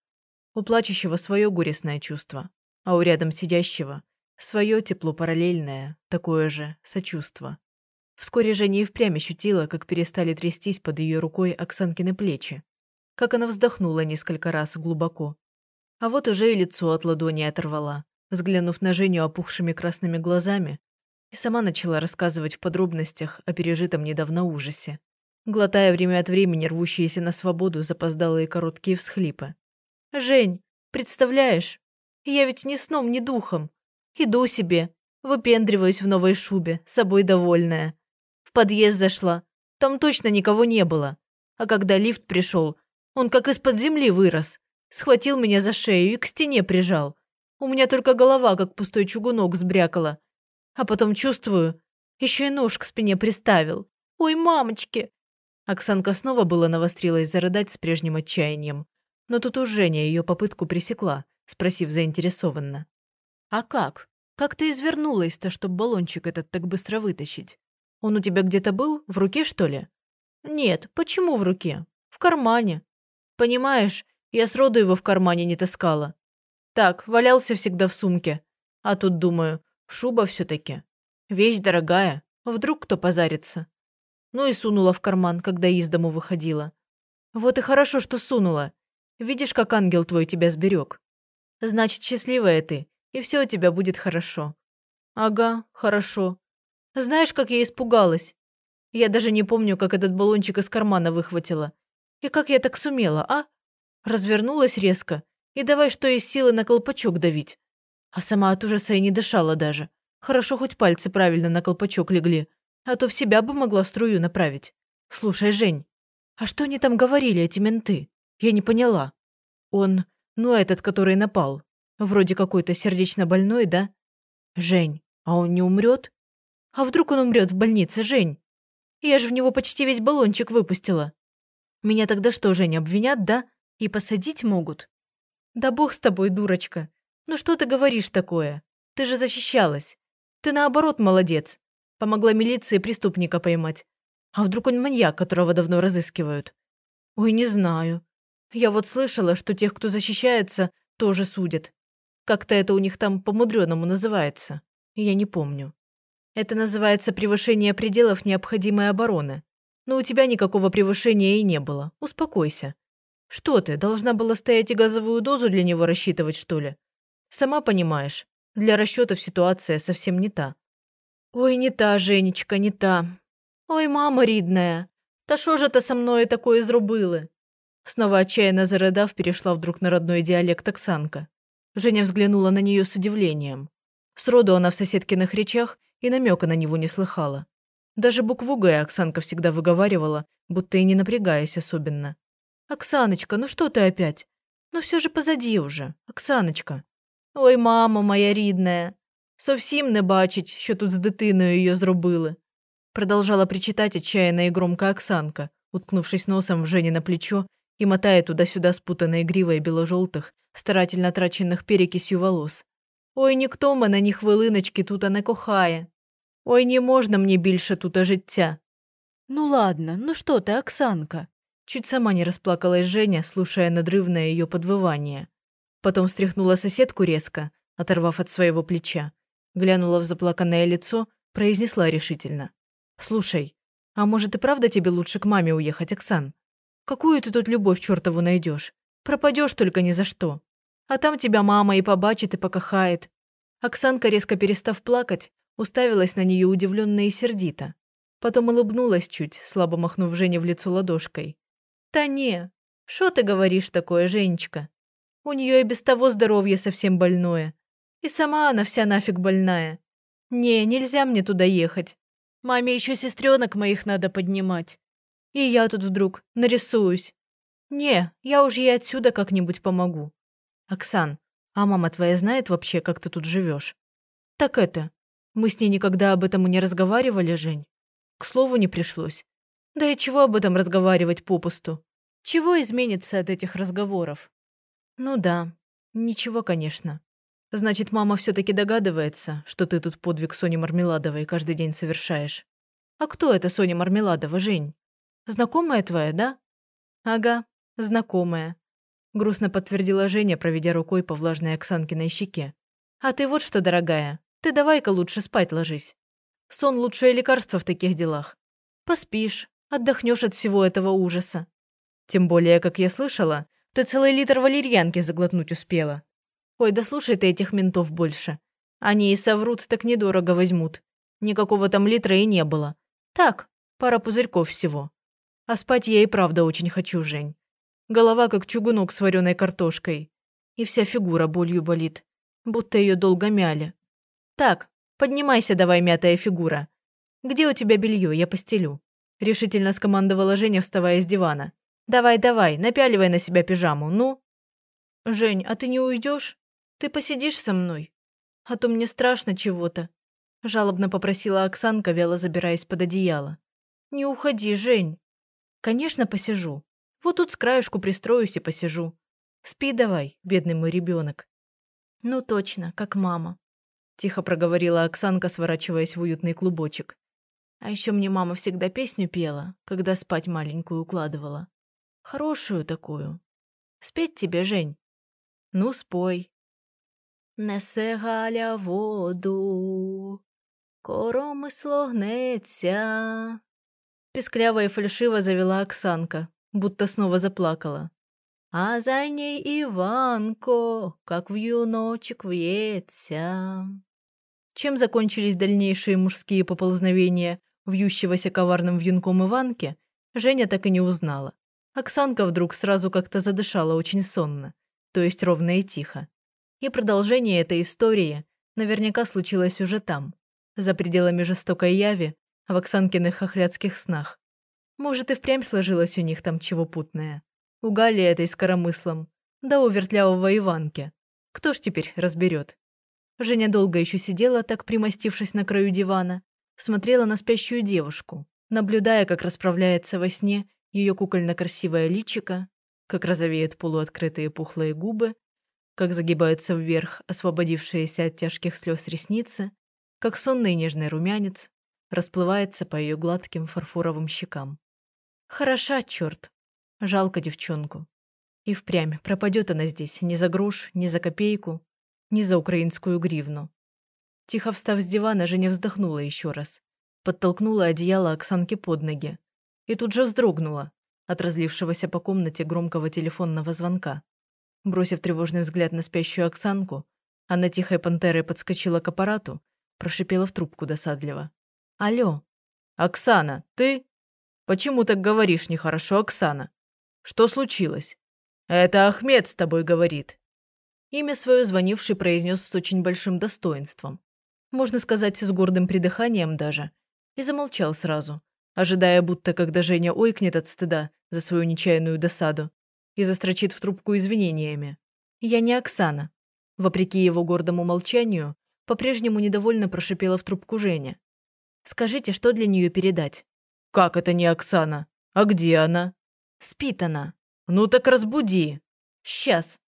У плачущего свое горестное чувство, а у рядом сидящего свое тепло параллельное, такое же сочувство. Вскоре Женя и впрямь ощутила, как перестали трястись под ее рукой Оксанкины плечи. Как она вздохнула несколько раз глубоко, а вот уже и лицо от ладони оторвала, взглянув на Женю опухшими красными глазами, и сама начала рассказывать в подробностях о пережитом недавно ужасе, глотая время от времени рвущиеся на свободу запоздалые короткие всхлипы. «Жень, представляешь, я ведь ни сном, ни духом. Иду себе, выпендриваюсь в новой шубе, собой довольная. В подъезд зашла, там точно никого не было. А когда лифт пришел, он как из-под земли вырос. Схватил меня за шею и к стене прижал. У меня только голова, как пустой чугунок, сбрякала. А потом чувствую, еще и нож к спине приставил. Ой, мамочки!» Оксанка снова было навострилась зарыдать с прежним отчаянием. Но тут уж Женя ее попытку пресекла, спросив заинтересованно. «А как? Как ты извернулась-то, чтобы баллончик этот так быстро вытащить? Он у тебя где-то был? В руке, что ли?» «Нет, почему в руке? В кармане. Понимаешь, я сроду его в кармане не таскала. Так, валялся всегда в сумке. А тут, думаю, шуба все-таки. Вещь дорогая. Вдруг кто позарится. Ну и сунула в карман, когда из дому выходила. Вот и хорошо, что сунула. Видишь, как ангел твой тебя сберег. Значит, счастливая ты, и все у тебя будет хорошо. Ага, хорошо. Знаешь, как я испугалась? Я даже не помню, как этот баллончик из кармана выхватила. И как я так сумела, а? Развернулась резко и давай что из силы на колпачок давить. А сама от ужаса и не дышала даже. Хорошо хоть пальцы правильно на колпачок легли, а то в себя бы могла струю направить. Слушай, Жень, а что они там говорили, эти менты? Я не поняла. Он, ну этот, который напал, вроде какой-то сердечно больной, да? Жень, а он не умрет? А вдруг он умрет в больнице, Жень? Я же в него почти весь баллончик выпустила. Меня тогда что, Жень, обвинят, да? И посадить могут. Да бог с тобой, дурочка. Ну что ты говоришь такое? Ты же защищалась. Ты наоборот молодец. Помогла милиции преступника поймать. А вдруг он маньяк, которого давно разыскивают? Ой, не знаю. Я вот слышала, что тех, кто защищается, тоже судят. Как-то это у них там по-мудреному называется. Я не помню. Это называется превышение пределов необходимой обороны. Но у тебя никакого превышения и не было. Успокойся. Что ты, должна была стоять и газовую дозу для него рассчитывать, что ли? Сама понимаешь, для расчетов ситуация совсем не та. Ой, не та, Женечка, не та. Ой, мама рідная, та що ж это со мною такое зробили? Снова отчаянно зарыдав, перешла вдруг на родной диалект Оксанка. Женя взглянула на нее с удивлением. Сроду она в соседкиных речах и намека на него не слыхала. Даже букву «Г» Оксанка всегда выговаривала, будто и не напрягаясь особенно. «Оксаночка, ну что ты опять? Ну все же позади уже, Оксаночка». «Ой, мама моя рідная, совсім не бачить, що тут з дитиною її зробили». Продолжала причитать отчаянно и громко Оксанка, уткнувшись носом в Жене на плечо и мотая туда-сюда спутанной гривой бело-желтых, старательно траченных перекисью волос. Ой, ніхто мене ні хвилиночки тута не кохає. Ой, не можна мені більше тута життя. Ну ладно, ну что ты, Оксанка? Чуть сама не расплакалась Женя, слушая надрывное ее подвывание. Потом встряхнула соседку резко, оторвав от своего плеча. Глянула в заплаканное лицо, произнесла решительно. «Слушай, а может и правда тебе лучше к маме уехать, Оксан? Какую ты тут любовь чертову найдешь? Пропадешь только ни за что. А там тебя мама и побачит, и покахает». Оксанка, резко перестав плакать, уставилась на нее удивленно и сердито. Потом улыбнулась чуть, слабо махнув Жене в лицо ладошкой. «Та не, что ты говоришь такое, Женечка? У нее и без того здоровье совсем больное. И сама она вся нафиг больная. Не, нельзя мне туда ехать. Маме еще сестренок моих надо поднимать. И я тут вдруг нарисуюсь. Не, я уж ей отсюда как-нибудь помогу. Оксан, а мама твоя знает вообще, как ты тут живешь? Так это, мы с ней никогда об этом и не разговаривали, Жень. К слову не пришлось. Да и чего об этом разговаривать попусту? Чего изменится от этих разговоров? Ну да, ничего, конечно. Значит, мама все-таки догадывается, что ты тут подвиг Сони Мармеладовой каждый день совершаешь. А кто это Соня Мармеладова, Жень? Знакомая твоя, да? Ага, знакомая. Грустно подтвердила Женя, проведя рукой по влажной Оксанкиной щеке. А ты вот что, дорогая, ты давай-ка лучше спать ложись. Сон – лучшее лекарство в таких делах. Поспишь, отдохнешь от всего этого ужаса. Тем более, как я слышала, ты целый литр валерьянки заглотнуть успела. Ой, да слушай ты этих ментов больше. Они и соврут, так недорого возьмут. Никакого там литра и не было. Так, пара пузырьков всего. А спать я и правда очень хочу, Жень. Голова как чугунок с вареной картошкой. И вся фигура болью болит. Будто ее долго мяли. Так, поднимайся давай, мятая фигура. Где у тебя белье? Я постелю. Решительно скомандовала Женя, вставая с дивана. Давай, давай, напяливай на себя пижаму, ну. Жень, а ты не уйдешь? Ты посидишь со мной? А то мне страшно чего-то. Жалобно попросила Оксанка, вяло забираясь под одеяло. Не уходи, Жень. Конечно, посижу. Вот тут с краешку пристроюсь и посижу. Спи давай, бедный мой ребенок. Ну точно, как мама. Тихо проговорила Оксанка, сворачиваясь в уютный клубочек. А еще мне мама всегда песню пела, когда спать маленькую укладывала. Хорошую такую. Спеть тебе, Жень? Ну, спой. Несе Галя воду, коромисло гнеться. Пискляво и фальшиво завела Оксанка, будто снова заплакала. А за ней Иванко, как в юночек вьется. Чем закончились дальнейшие мужские поползновения вьющегося коварным вьюнком Иванки, Женя так и не узнала. Оксанка вдруг сразу как-то задышала очень сонно, то есть ровно и тихо. И продолжение этой истории наверняка случилось уже там, за пределами жестокой яви, в Оксанкиных хохлядских снах. Может, и впрямь сложилось у них там чего путное. У Гали этой с коромыслом, да у вертлявого Иванки. Кто ж теперь разберет? Женя долго еще сидела, так примостившись на краю дивана, смотрела на спящую девушку, наблюдая, как расправляется во сне ее кукольно-красивое личико, как розовеют полуоткрытые пухлые губы, как загибаются вверх освободившиеся от тяжких слез ресницы, как сонный нежный румянец расплывается по ее гладким фарфоровым щекам. Хороша, черт. Жалко девчонку. И впрямь пропадет она здесь ни за грош, ни за копейку, ни за украинскую гривну. Тихо встав с дивана, Женя вздохнула еще раз, подтолкнула одеяло Оксанке под ноги и тут же вздрогнула от разлившегося по комнате громкого телефонного звонка. Бросив тревожный взгляд на спящую Оксанку, Она тихой пантерой подскочила к аппарату, прошипела в трубку досадливо. «Алло!» «Оксана, ты?» «Почему так говоришь нехорошо, Оксана? Что случилось?» «Это Ахмед с тобой говорит». Имя свое звонивший произнес с очень большим достоинством. Можно сказать, с гордым придыханием даже. И замолчал сразу, ожидая, будто когда Женя ойкнет от стыда за свою нечаянную досаду и застрочит в трубку извинениями. «Я не Оксана». Вопреки его гордому молчанию, по-прежнему недовольно прошипела в трубку Женя. «Скажите, что для нее передать?» «Как это не Оксана? А где она?» «Спит она». «Ну так разбуди». «Сейчас».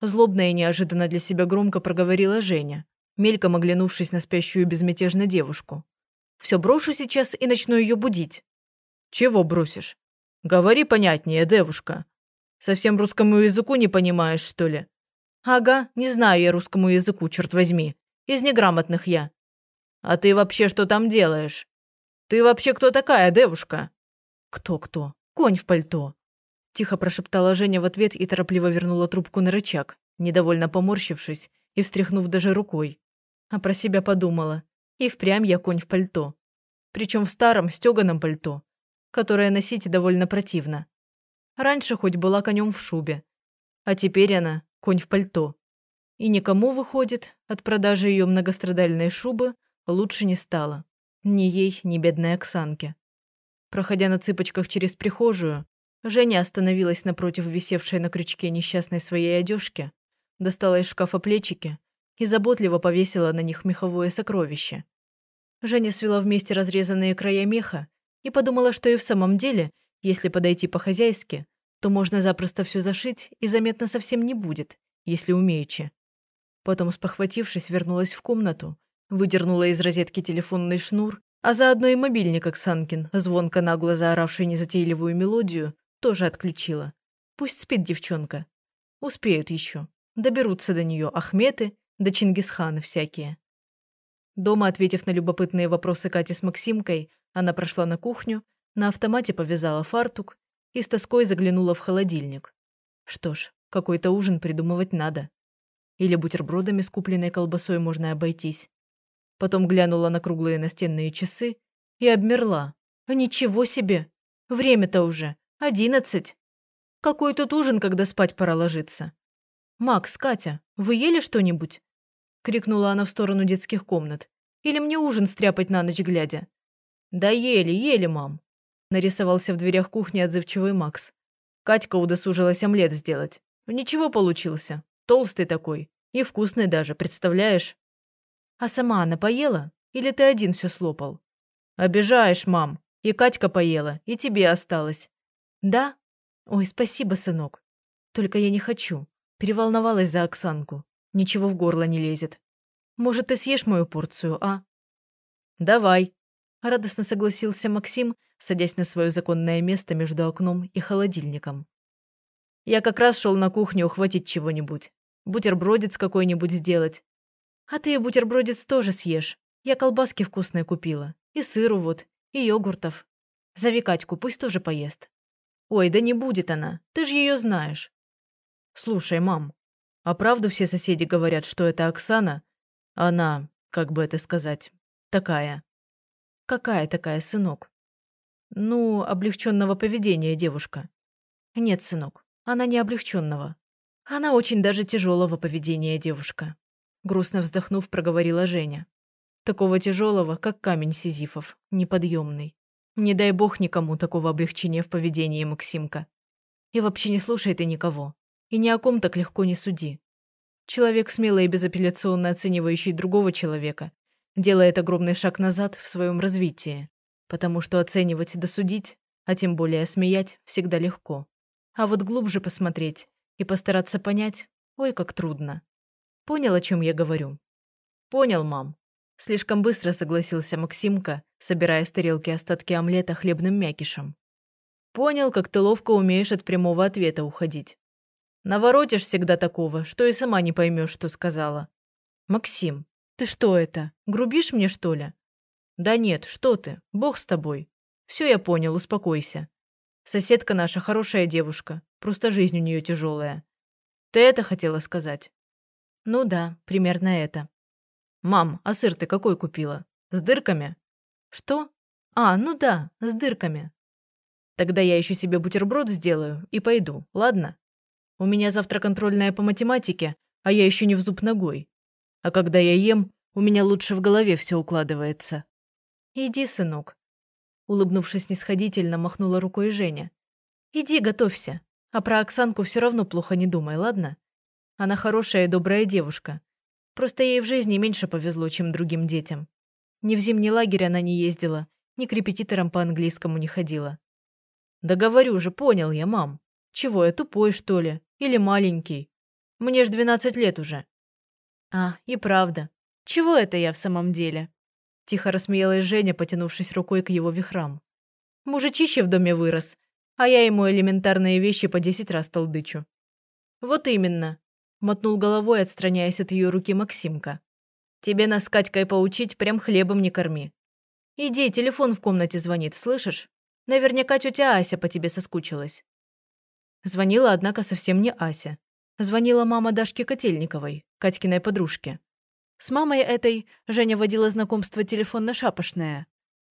Злобно и неожиданно для себя громко проговорила Женя, мельком оглянувшись на спящую безмятежно девушку. «Все брошу сейчас и начну ее будить». «Чего бросишь? Говори понятнее, девушка. Совсем русскому языку не понимаешь, что ли?» «Ага, не знаю я русскому языку, черт возьми. Из неграмотных я». «А ты вообще что там делаешь? Ты вообще кто такая, девушка?» «Кто-кто? Конь в пальто». Тихо прошептала Женя в ответ и торопливо вернула трубку на рычаг, недовольно поморщившись и встряхнув даже рукой. А про себя подумала. И впрямь я конь в пальто. Причем в старом стеганом пальто, которое носить довольно противно. Раньше хоть была конем в шубе, а теперь она конь в пальто. И никому, выходит, от продажи ее многострадальной шубы лучше не стало. Ни ей, ни бедной Оксанке. Проходя на цыпочках через прихожую, Женя остановилась напротив висевшей на крючке несчастной своей одежки, достала из шкафа плечики и заботливо повесила на них меховое сокровище. Женя свела вместе разрезанные края меха и подумала, что и в самом деле, если подойти по-хозяйски, то можно запросто все зашить и заметно совсем не будет, если умеючи. Потом, спохватившись, вернулась в комнату, выдернула из розетки телефонный шнур, а заодно и мобильник Оксанкин, звонко нагло заоравший незатейливую мелодию, тоже отключила. Пусть спит девчонка. Успеют еще. Доберутся до нее Ахметы, да Чингисханы всякие. Дома, ответив на любопытные вопросы Кати с Максимкой, она прошла на кухню, на автомате повязала фартук и с тоской заглянула в холодильник. Что ж, какой-то ужин придумывать надо. Или бутербродами с купленной колбасой можно обойтись. Потом глянула на круглые настенные часы и обмерла. Ничего себе! Время-то уже. Одиннадцать. Какой тут ужин, когда спать пора ложиться? Макс, Катя, вы ели что-нибудь? Крикнула она в сторону детских комнат. Или мне ужин стряпать на ночь глядя? Да ели, ели, мам. Нарисовался в дверях кухни отзывчивый Макс. Катька удосужилась омлет сделать. Ничего получился. Толстый такой. И вкусный даже, представляешь? А сама она поела? Или ты один все слопал? Обижаешь, мам. И Катька поела, и тебе осталось. «Да? Ой, спасибо, сынок. Только я не хочу. Переволновалась за Оксанку. Ничего в горло не лезет. Может, ты съешь мою порцию, а?» «Давай», – радостно согласился Максим, садясь на свое законное место между окном и холодильником. «Я как раз шел на кухню ухватить чего-нибудь. Бутербродец какой-нибудь сделать. А ты и бутербродец тоже съешь. Я колбаски вкусные купила. И сыру вот, и йогуртов. Зови Катьку, пусть тоже поест. Ой, да не будет она, ты же ее знаешь. Слушай, мам, а правду все соседи говорят, что это Оксана? Она, как бы это сказать, такая. Какая такая, сынок? Ну, облегченного поведения девушка. Нет, сынок, она не облегченного. Она очень даже тяжелого поведения девушка. Грустно вздохнув, проговорила Женя. Такого тяжелого, как камень Сизифов, неподъемный. Не дай бог никому такого облегчения в поведении, Максимка. И вообще не слушай ты никого. И ни о ком так легко не суди. Человек, смело и безапелляционно оценивающий другого человека, делает огромный шаг назад в своем развитии. Потому что оценивать да судить, а тем более смеять, всегда легко. А вот глубже посмотреть и постараться понять, ой, как трудно. Понял, о чем я говорю? Понял, мам. Слишком быстро согласился Максимка, собирая с тарелки остатки омлета хлебным мякишем. Понял, как ты ловко умеешь от прямого ответа уходить. Наворотишь всегда такого, что и сама не поймешь, что сказала. Максим, ты что это, грубишь мне, что ли? Да нет, что ты, бог с тобой. Все я понял, успокойся. Соседка наша хорошая девушка, просто жизнь у нее тяжелая. Ты это хотела сказать? Ну да, примерно это. Мам, а сыр ты какой купила? С дырками? Что? А, ну да, с дырками. Тогда я еще себе бутерброд сделаю и пойду, ладно? У меня завтра контрольная по математике, а я еще не в зуб ногой. А когда я ем, у меня лучше в голове все укладывается. Иди, сынок. Улыбнувшись снисходительно, махнула рукой Женя. Иди, готовься. А про Оксанку все равно плохо не думай, ладно? Она хорошая и добрая девушка. Просто ей в жизни меньше повезло, чем другим детям. Ни в зимний лагерь она не ездила, ни к репетиторам по английскому не ходила. «Да говорю же, понял я, мам. Чего, я тупой, что ли? Или маленький? Мне ж 12 лет уже». «А, и правда. Чего это я в самом деле?» Тихо рассмеялась Женя, потянувшись рукой к его вихрам. «Мужичище в доме вырос, а я ему элементарные вещи по десять раз толдычу». «Вот именно», – мотнул головой, отстраняясь от ее руки Максимка. «Тебе нас с Катькой поучить, прям хлебом не корми. Иди, телефон в комнате звонит, слышишь? Наверняка тетя Ася по тебе соскучилась». Звонила, однако, совсем не Ася. Звонила мама Дашки Котельниковой, Катькиной подружке. С мамой этой Женя водила знакомство телефонно-шапошное.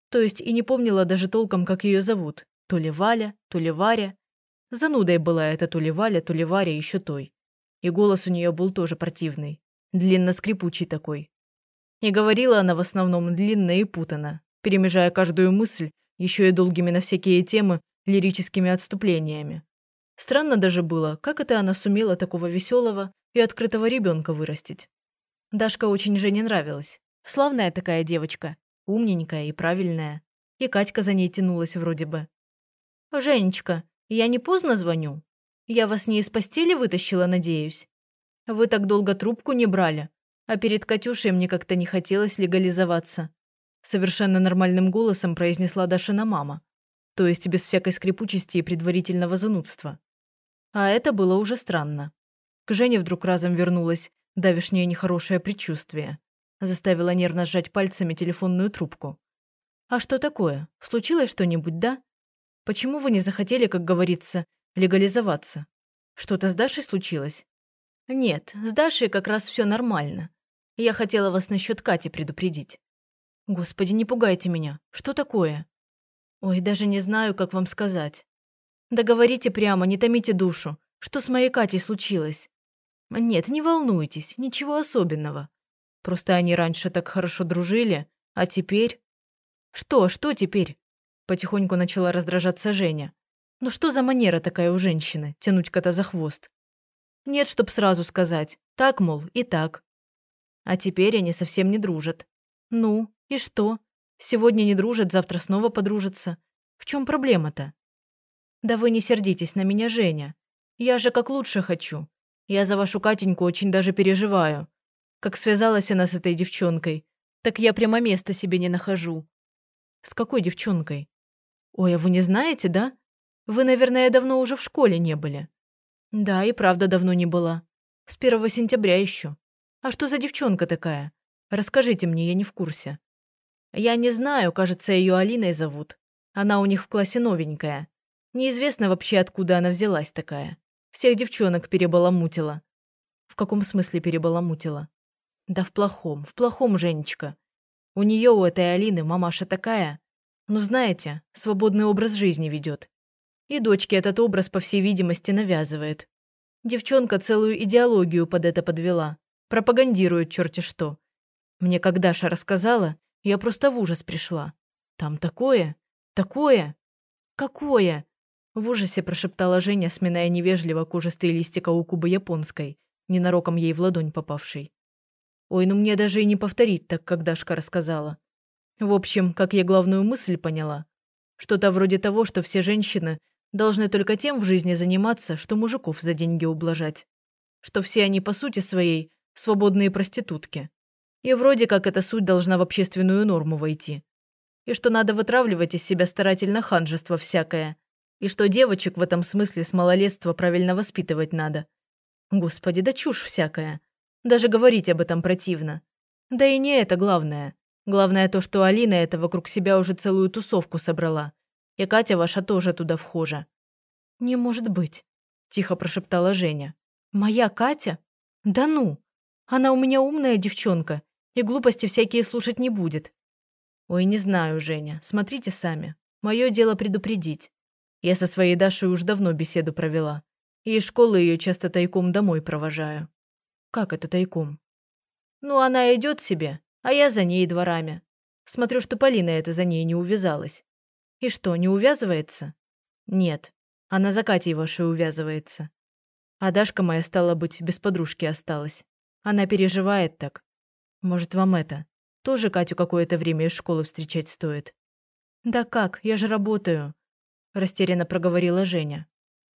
То есть и не помнила даже толком, как ее зовут. То ли Валя, то ли Варя. Занудой была эта то ли Валя, то ли Варя еще той. И голос у нее был тоже противный. Длинно-скрипучий такой. И говорила она в основном длинно и путано, перемежая каждую мысль еще и долгими на всякие темы лирическими отступлениями. Странно даже было, как это она сумела такого веселого и открытого ребенка вырастить. Дашка очень Жене нравилась. Славная такая девочка, умненькая и правильная. И Катька за ней тянулась вроде бы. «Женечка, я не поздно звоню? Я вас не из постели вытащила, надеюсь? Вы так долго трубку не брали, а перед Катюшей мне как-то не хотелось легализоваться. Совершенно нормальным голосом произнесла Дашина мама. То есть без всякой скрипучести и предварительного занудства. А это было уже странно. К Жене вдруг разом вернулось давешнее нехорошее предчувствие. Заставила нервно сжать пальцами телефонную трубку. «А что такое? Случилось что-нибудь, да? Почему вы не захотели, как говорится, легализоваться? Что-то с Дашей случилось?» «Нет, с Дашей как раз все нормально. Я хотела вас насчет Кати предупредить. Господи, не пугайте меня. Что такое? Ой, даже не знаю, как вам сказать. Да говорите прямо, не томите душу. Что с моей Катей случилось? Нет, не волнуйтесь, ничего особенного. Просто они раньше так хорошо дружили, а теперь... Что, что теперь? Потихоньку начала раздражаться Женя. Ну что за манера такая у женщины, тянуть кота за хвост? Нет, чтоб сразу сказать. Так, мол, и так. А теперь они совсем не дружат. Ну, и что? Сегодня не дружат, завтра снова подружатся. В чем проблема-то? Да вы не сердитесь на меня, Женя. Я же как лучше хочу. Я за вашу Катеньку очень даже переживаю. Как связалась она с этой девчонкой, так я прямо места себе не нахожу. С какой девчонкой? Ой, а вы не знаете, да? Вы, наверное, давно уже в школе не были. Да, и правда давно не была. С первого сентября еще. А что за девчонка такая? Расскажите мне, я не в курсе. Я не знаю, кажется, ее Алиной зовут. Она у них в классе новенькая. Неизвестно вообще, откуда она взялась такая. Всех девчонок перебаламутила. В каком смысле перебаламутила? Да в плохом, в плохом, Женечка. У нее, у этой Алины, мамаша такая. Ну, знаете, свободный образ жизни ведет. И дочке этот образ, по всей видимости, навязывает. Девчонка целую идеологию под это подвела. Пропагандирует черти что. Мне как Даша рассказала, я просто в ужас пришла. Там такое, такое, какое? В ужасе прошептала Женя, сминая невежливо кожистые листика у кубы японской, ненароком ей в ладонь попавшей. Ой, ну мне даже и не повторить так, как Дашка рассказала. В общем, как я главную мысль поняла. Что-то вроде того, что все женщины должны только тем в жизни заниматься, что мужиков за деньги ублажать. Что все они по сути своей свободные проститутки. И вроде как эта суть должна в общественную норму войти. И что надо вытравливать из себя старательно ханжество всякое. И что девочек в этом смысле с малолетства правильно воспитывать надо. Господи, да чушь всякая. Даже говорить об этом противно. Да и не это главное. Главное то, что Алина это вокруг себя уже целую тусовку собрала. И Катя ваша тоже туда вхожа. «Не может быть», – тихо прошептала Женя. «Моя Катя? Да ну! Она у меня умная девчонка и глупости всякие слушать не будет. Ой, не знаю, Женя, смотрите сами. Мое дело предупредить. Я со своей Дашей уж давно беседу провела. И из школы ее часто тайком домой провожаю. Как это тайком? Ну, она идет себе, а я за ней дворами. Смотрю, что Полина это за ней не увязалась. И что, не увязывается? Нет, она за Катей вашей увязывается. А Дашка моя, стала быть, без подружки осталась. Она переживает так. Может, вам это? Тоже Катю какое-то время из школы встречать стоит. Да как, я же работаю. Растерянно проговорила Женя.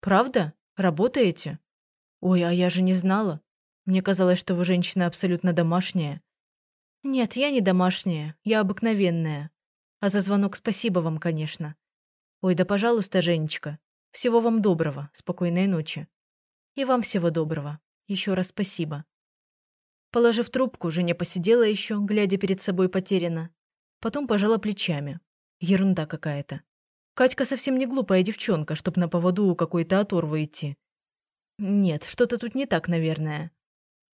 Правда? Работаете? Ой, а я же не знала. Мне казалось, что вы женщина абсолютно домашняя. Нет, я не домашняя, я обыкновенная. А за звонок спасибо вам, конечно. Ой, да пожалуйста, Женечка. Всего вам доброго, спокойной ночи. И вам всего доброго. Еще раз спасибо. Положив трубку, Женя посидела еще, глядя перед собой потеряно. Потом пожала плечами. Ерунда какая-то. Катька совсем не глупая девчонка, чтоб на поводу у какой-то оторвы идти. Нет, что-то тут не так, наверное.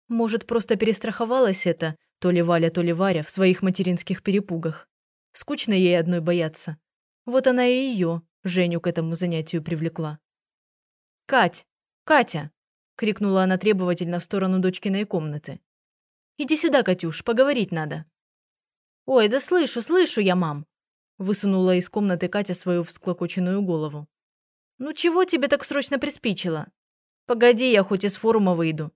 Может, просто перестраховалась это, то ли Валя, то ли Варя, в своих материнских перепугах. Скучно ей одной бояться. Вот она и ее, Женю, к этому занятию привлекла. «Кать! Катя!» – крикнула она требовательно в сторону дочкиной комнаты. «Иди сюда, Катюш, поговорить надо». «Ой, да слышу, слышу я, мам!» – высунула из комнаты Катя свою всклокоченную голову. «Ну чего тебе так срочно приспичило? Погоди, я хоть из форума выйду».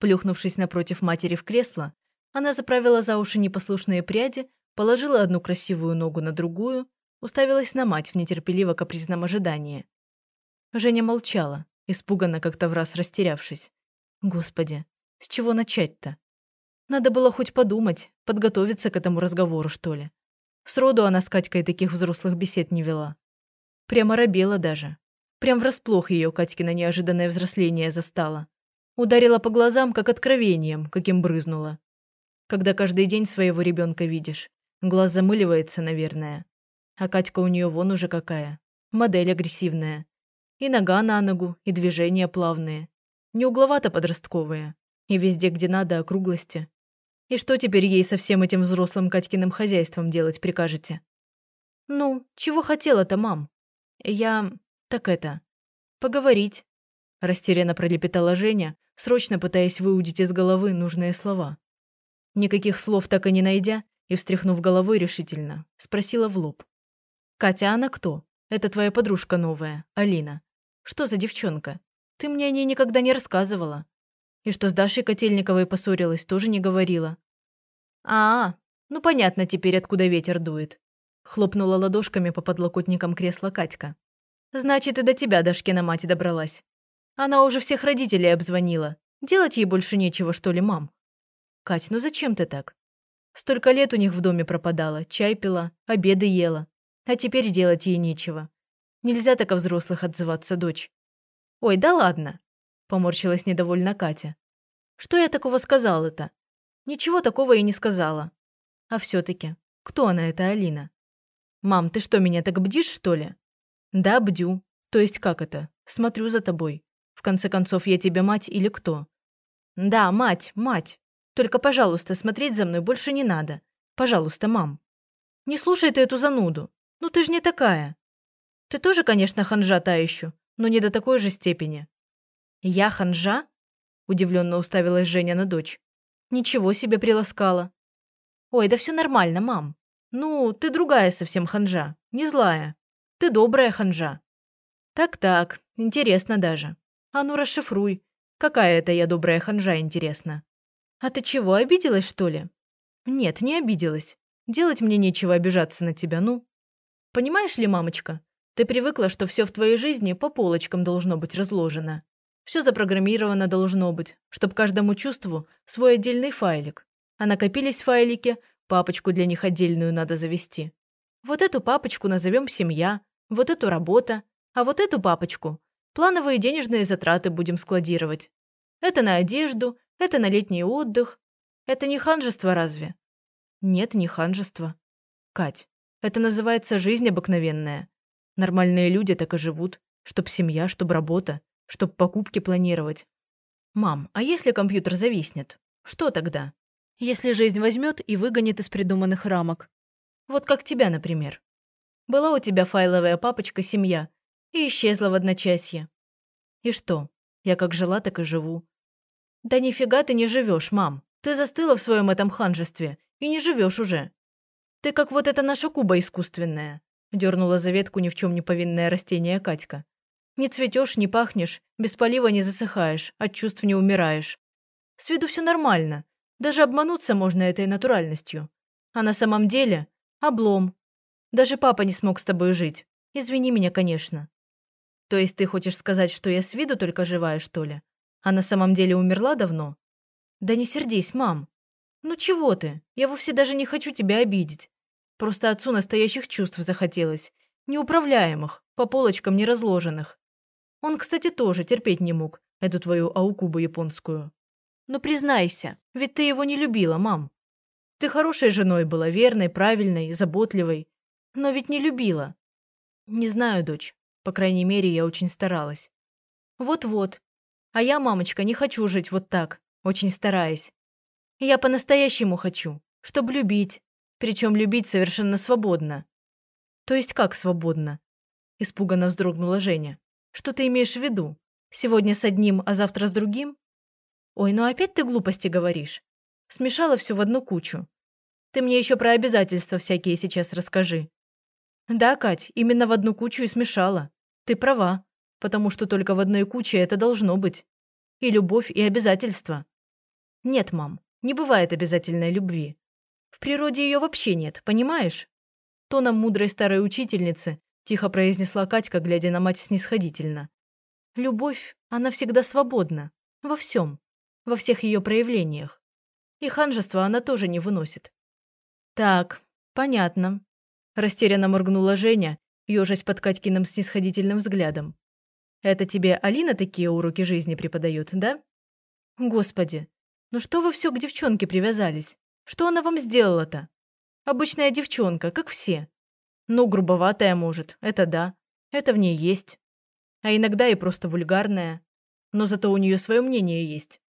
Плюхнувшись напротив матери в кресло, она заправила за уши непослушные пряди, положила одну красивую ногу на другую уставилась на мать в нетерпеливо-капризном ожидании. Женя молчала, испуганно как-то в раз растерявшись. Господи, с чего начать-то? Надо было хоть подумать, подготовиться к этому разговору, что ли. Сроду она с Катькой таких взрослых бесед не вела. Прямо робела даже. Прям врасплох ее Катькино неожиданное взросление застало. Ударила по глазам, как откровением, каким брызнула. Когда каждый день своего ребенка видишь, глаз замыливается, наверное. А Катька у нее вон уже какая. Модель агрессивная. И нога на ногу, и движения плавные. Не угловато-подростковые. И везде, где надо, округлости. И что теперь ей со всем этим взрослым Катькиным хозяйством делать прикажете? Ну, чего хотела-то, мам? Я... так это... поговорить. Растерянно пролепетала Женя, срочно пытаясь выудить из головы нужные слова. Никаких слов так и не найдя, и, встряхнув головой решительно, спросила в лоб. «Катя, она кто? Это твоя подружка новая, Алина. Что за девчонка? Ты мне о ней никогда не рассказывала. И что с Дашей Котельниковой поссорилась, тоже не говорила». «А, -а ну понятно теперь, откуда ветер дует», – хлопнула ладошками по подлокотникам кресла Катька. «Значит, и до тебя Дашкина мать добралась. Она уже всех родителей обзвонила. Делать ей больше нечего, что ли, мам?» «Кать, ну зачем ты так? Столько лет у них в доме пропадала, чай пила, обеды ела. А теперь делать ей нечего. Нельзя так о взрослых отзываться, дочь. Ой, да ладно, поморщилась недовольно Катя. Что я такого сказала-то? Ничего такого и не сказала. А все-таки, кто она эта Алина? Мам, ты что, меня так бдишь, что ли? Да, бдю. То есть как это? Смотрю за тобой. В конце концов, я тебе мать или кто? Да, мать, мать. Только, пожалуйста, смотреть за мной больше не надо. Пожалуйста, мам. Не слушай ты эту зануду. Ну ты же не такая. Ты тоже, конечно, ханжа та еще, но не до такой же степени. Я ханжа? Удивленно уставилась Женя на дочь. Ничего себе приласкала. Ой, да все нормально, мам. Ну, ты другая совсем ханжа, не злая. Ты добрая ханжа. Так-так, интересно даже. А ну расшифруй. Какая это я добрая ханжа, интересно. А ты чего, обиделась, что ли? Нет, не обиделась. Делать мне нечего обижаться на тебя, ну. Понимаешь ли, мамочка, ты привыкла, что все в твоей жизни по полочкам должно быть разложено. Все запрограммировано должно быть, чтобы каждому чувству свой отдельный файлик. А накопились файлики, папочку для них отдельную надо завести. Вот эту папочку назовем «семья», вот эту «работа», а вот эту папочку плановые денежные затраты будем складировать. Это на одежду, это на летний отдых. Это не ханжество разве? Нет, не ханжество. Кать, это называется жизнь обыкновенная. Нормальные люди так и живут. Чтоб семья, чтоб работа, чтоб покупки планировать. Мам, а если компьютер зависнет? Что тогда? Если жизнь возьмет и выгонит из придуманных рамок. Вот как тебя, например. Была у тебя файловая папочка «Семья» и исчезла в одночасье. И что? Я как жила, так и живу. Да нифига ты не живешь, мам. Ты застыла в своем этом ханжестве и не живешь уже. Ты как вот эта наша Куба искусственная. Дернула за ветку ни в чем не повинное растение Катька. Не цветешь, не пахнешь, без полива не засыхаешь, от чувств не умираешь. С виду все нормально. Даже обмануться можно этой натуральностью. А на самом деле – облом. Даже папа не смог с тобой жить. Извини меня, конечно. То есть ты хочешь сказать, что я с виду только живая, что ли? А на самом деле умерла давно? Да не сердись, мам. Ну чего ты? Я вовсе даже не хочу тебя обидеть. Просто отцу настоящих чувств захотелось. Неуправляемых, по полочкам не разложенных. Он, кстати, тоже терпеть не мог, эту твою аукубу японскую. Но признайся, ведь ты его не любила, мам. Ты хорошей женой была, верной, правильной, заботливой. Но ведь не любила. Не знаю, дочь. По крайней мере, я очень старалась. Вот-вот. А я, мамочка, не хочу жить вот так, очень стараясь. Я по-настоящему хочу, чтобы любить. Причем любить совершенно свободно. То есть как свободно? Испуганно вздрогнула Женя. Что ты имеешь в виду? Сегодня с одним, а завтра с другим? Ой, ну опять ты глупости говоришь. Смешала все в одну кучу. Ты мне еще про обязательства всякие сейчас расскажи. Да, Кать, именно в одну кучу и смешала. Ты права, потому что только в одной куче это должно быть. И любовь, и обязательства. Нет, мам, не бывает обязательной любви. В природе ее вообще нет, понимаешь? Тоном мудрой старой учительницы тихо произнесла Катька, глядя на мать снисходительно. Любовь, она всегда свободна. Во всем. Во всех ее проявлениях. И ханжество она тоже не выносит. Так, понятно. Растерянно моргнула Женя, ежась под Катькиным снисходительным взглядом. «Это тебе Алина такие уроки жизни преподает, да?» «Господи, ну что вы все к девчонке привязались? Что она вам сделала-то? Обычная девчонка, как все. Ну, грубоватая, может, это да. Это в ней есть. А иногда и просто вульгарная. Но зато у нее свое мнение есть.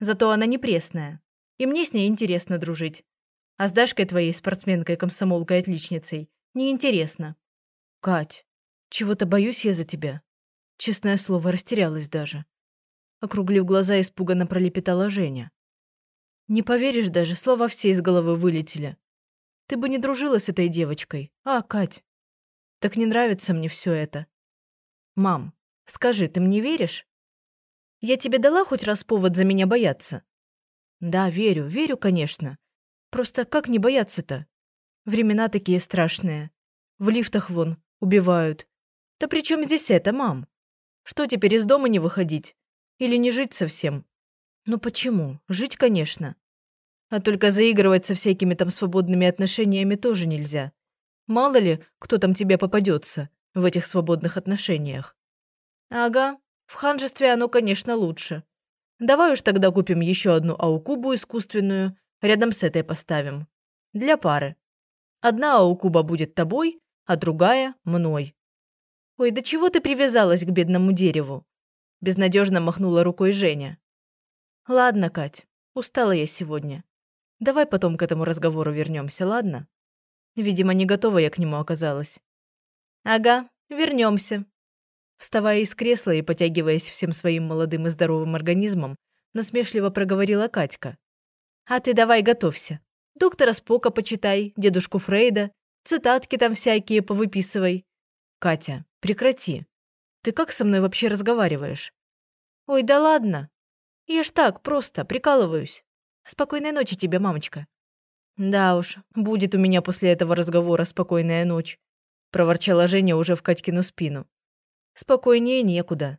Зато она не пресная. И мне с ней интересно дружить. А с Дашкой твоей, спортсменкой-комсомолкой-отличницей, Неинтересно. Кать, чего-то боюсь я за тебя. Честное слово, растерялась даже. Округлив глаза, испуганно пролепетала Женя. Не поверишь даже, слова все из головы вылетели. Ты бы не дружила с этой девочкой. А, Кать? Так не нравится мне все это. Мам, скажи, ты мне веришь? Я тебе дала хоть раз повод за меня бояться? Да, верю, верю, конечно. Просто как не бояться-то? Времена такие страшные. В лифтах вон убивают. Да при чем здесь это, мам? Что теперь из дома не выходить? Или не жить совсем? Ну почему? Жить, конечно. А только заигрывать со всякими там свободными отношениями тоже нельзя. Мало ли, кто там тебе попадется в этих свободных отношениях. Ага, в ханжестве оно, конечно, лучше. Давай уж тогда купим еще одну аукубу искусственную, рядом с этой поставим. Для пары. Одна аукуба будет тобой, а другая – мной. Ой, да чего ты привязалась к бедному дереву? Безнадежно махнула рукой Женя. Ладно, Кать, устала я сегодня. Давай потом к этому разговору вернемся, ладно? Видимо, не готова я к нему оказалась. Ага, вернемся. Вставая из кресла и потягиваясь всем своим молодым и здоровым организмом, насмешливо проговорила Катька. А ты давай готовься. Доктора Спока почитай, дедушку Фрейда, цитатки там всякие повыписывай. Катя, прекрати. Ты как со мной вообще разговариваешь? Ой, да ладно. Я ж так, просто, прикалываюсь. Спокойной ночи тебе, мамочка. Да уж, будет у меня после этого разговора спокойная ночь, проворчала Женя уже в Катькину спину. Спокойнее некуда.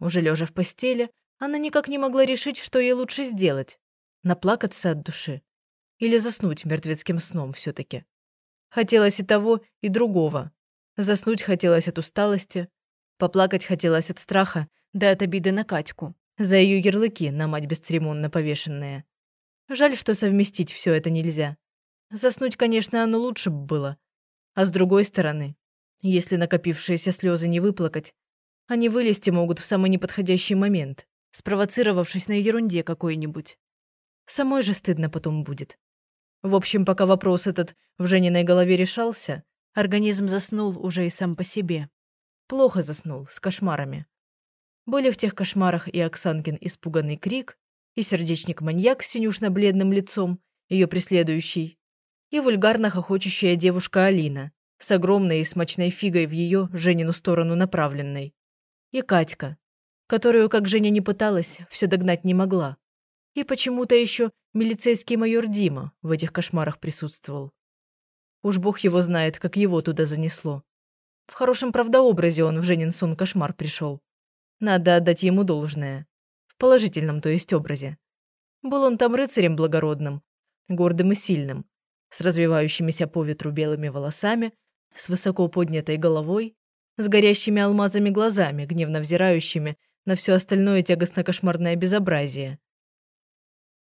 Уже лежа в постели, она никак не могла решить, что ей лучше сделать. Наплакаться от души или заснуть мертвецким сном все-таки. Хотелось и того, и другого. Заснуть хотелось от усталости, поплакать хотелось от страха, да от обиды на Катьку, за ее ярлыки на мать бесцеремонно повешенные. Жаль, что совместить все это нельзя. Заснуть, конечно, оно лучше бы было. А с другой стороны, если накопившиеся слезы не выплакать, они вылезти могут в самый неподходящий момент, спровоцировавшись на ерунде какой-нибудь. Самой же стыдно потом будет. В общем, пока вопрос этот в Жениной голове решался, организм заснул уже и сам по себе. Плохо заснул, с кошмарами. Были в тех кошмарах и Оксанкин испуганный крик, и сердечник-маньяк с синюшно-бледным лицом, ее преследующий, и вульгарно хохочущая девушка Алина, с огромной и смачной фигой в ее, Женину сторону направленной. И Катька, которую, как Женя не пыталась, все догнать не могла. И почему-то еще милицейский майор Дима в этих кошмарах присутствовал. Уж бог его знает, как его туда занесло. В хорошем правдообразе он в Женин сон кошмар пришел. Надо отдать ему должное. В положительном, то есть, образе. Был он там рыцарем благородным, гордым и сильным, с развивающимися по ветру белыми волосами, с высоко поднятой головой, с горящими алмазами глазами, гневно взирающими на все остальное тягостно-кошмарное безобразие.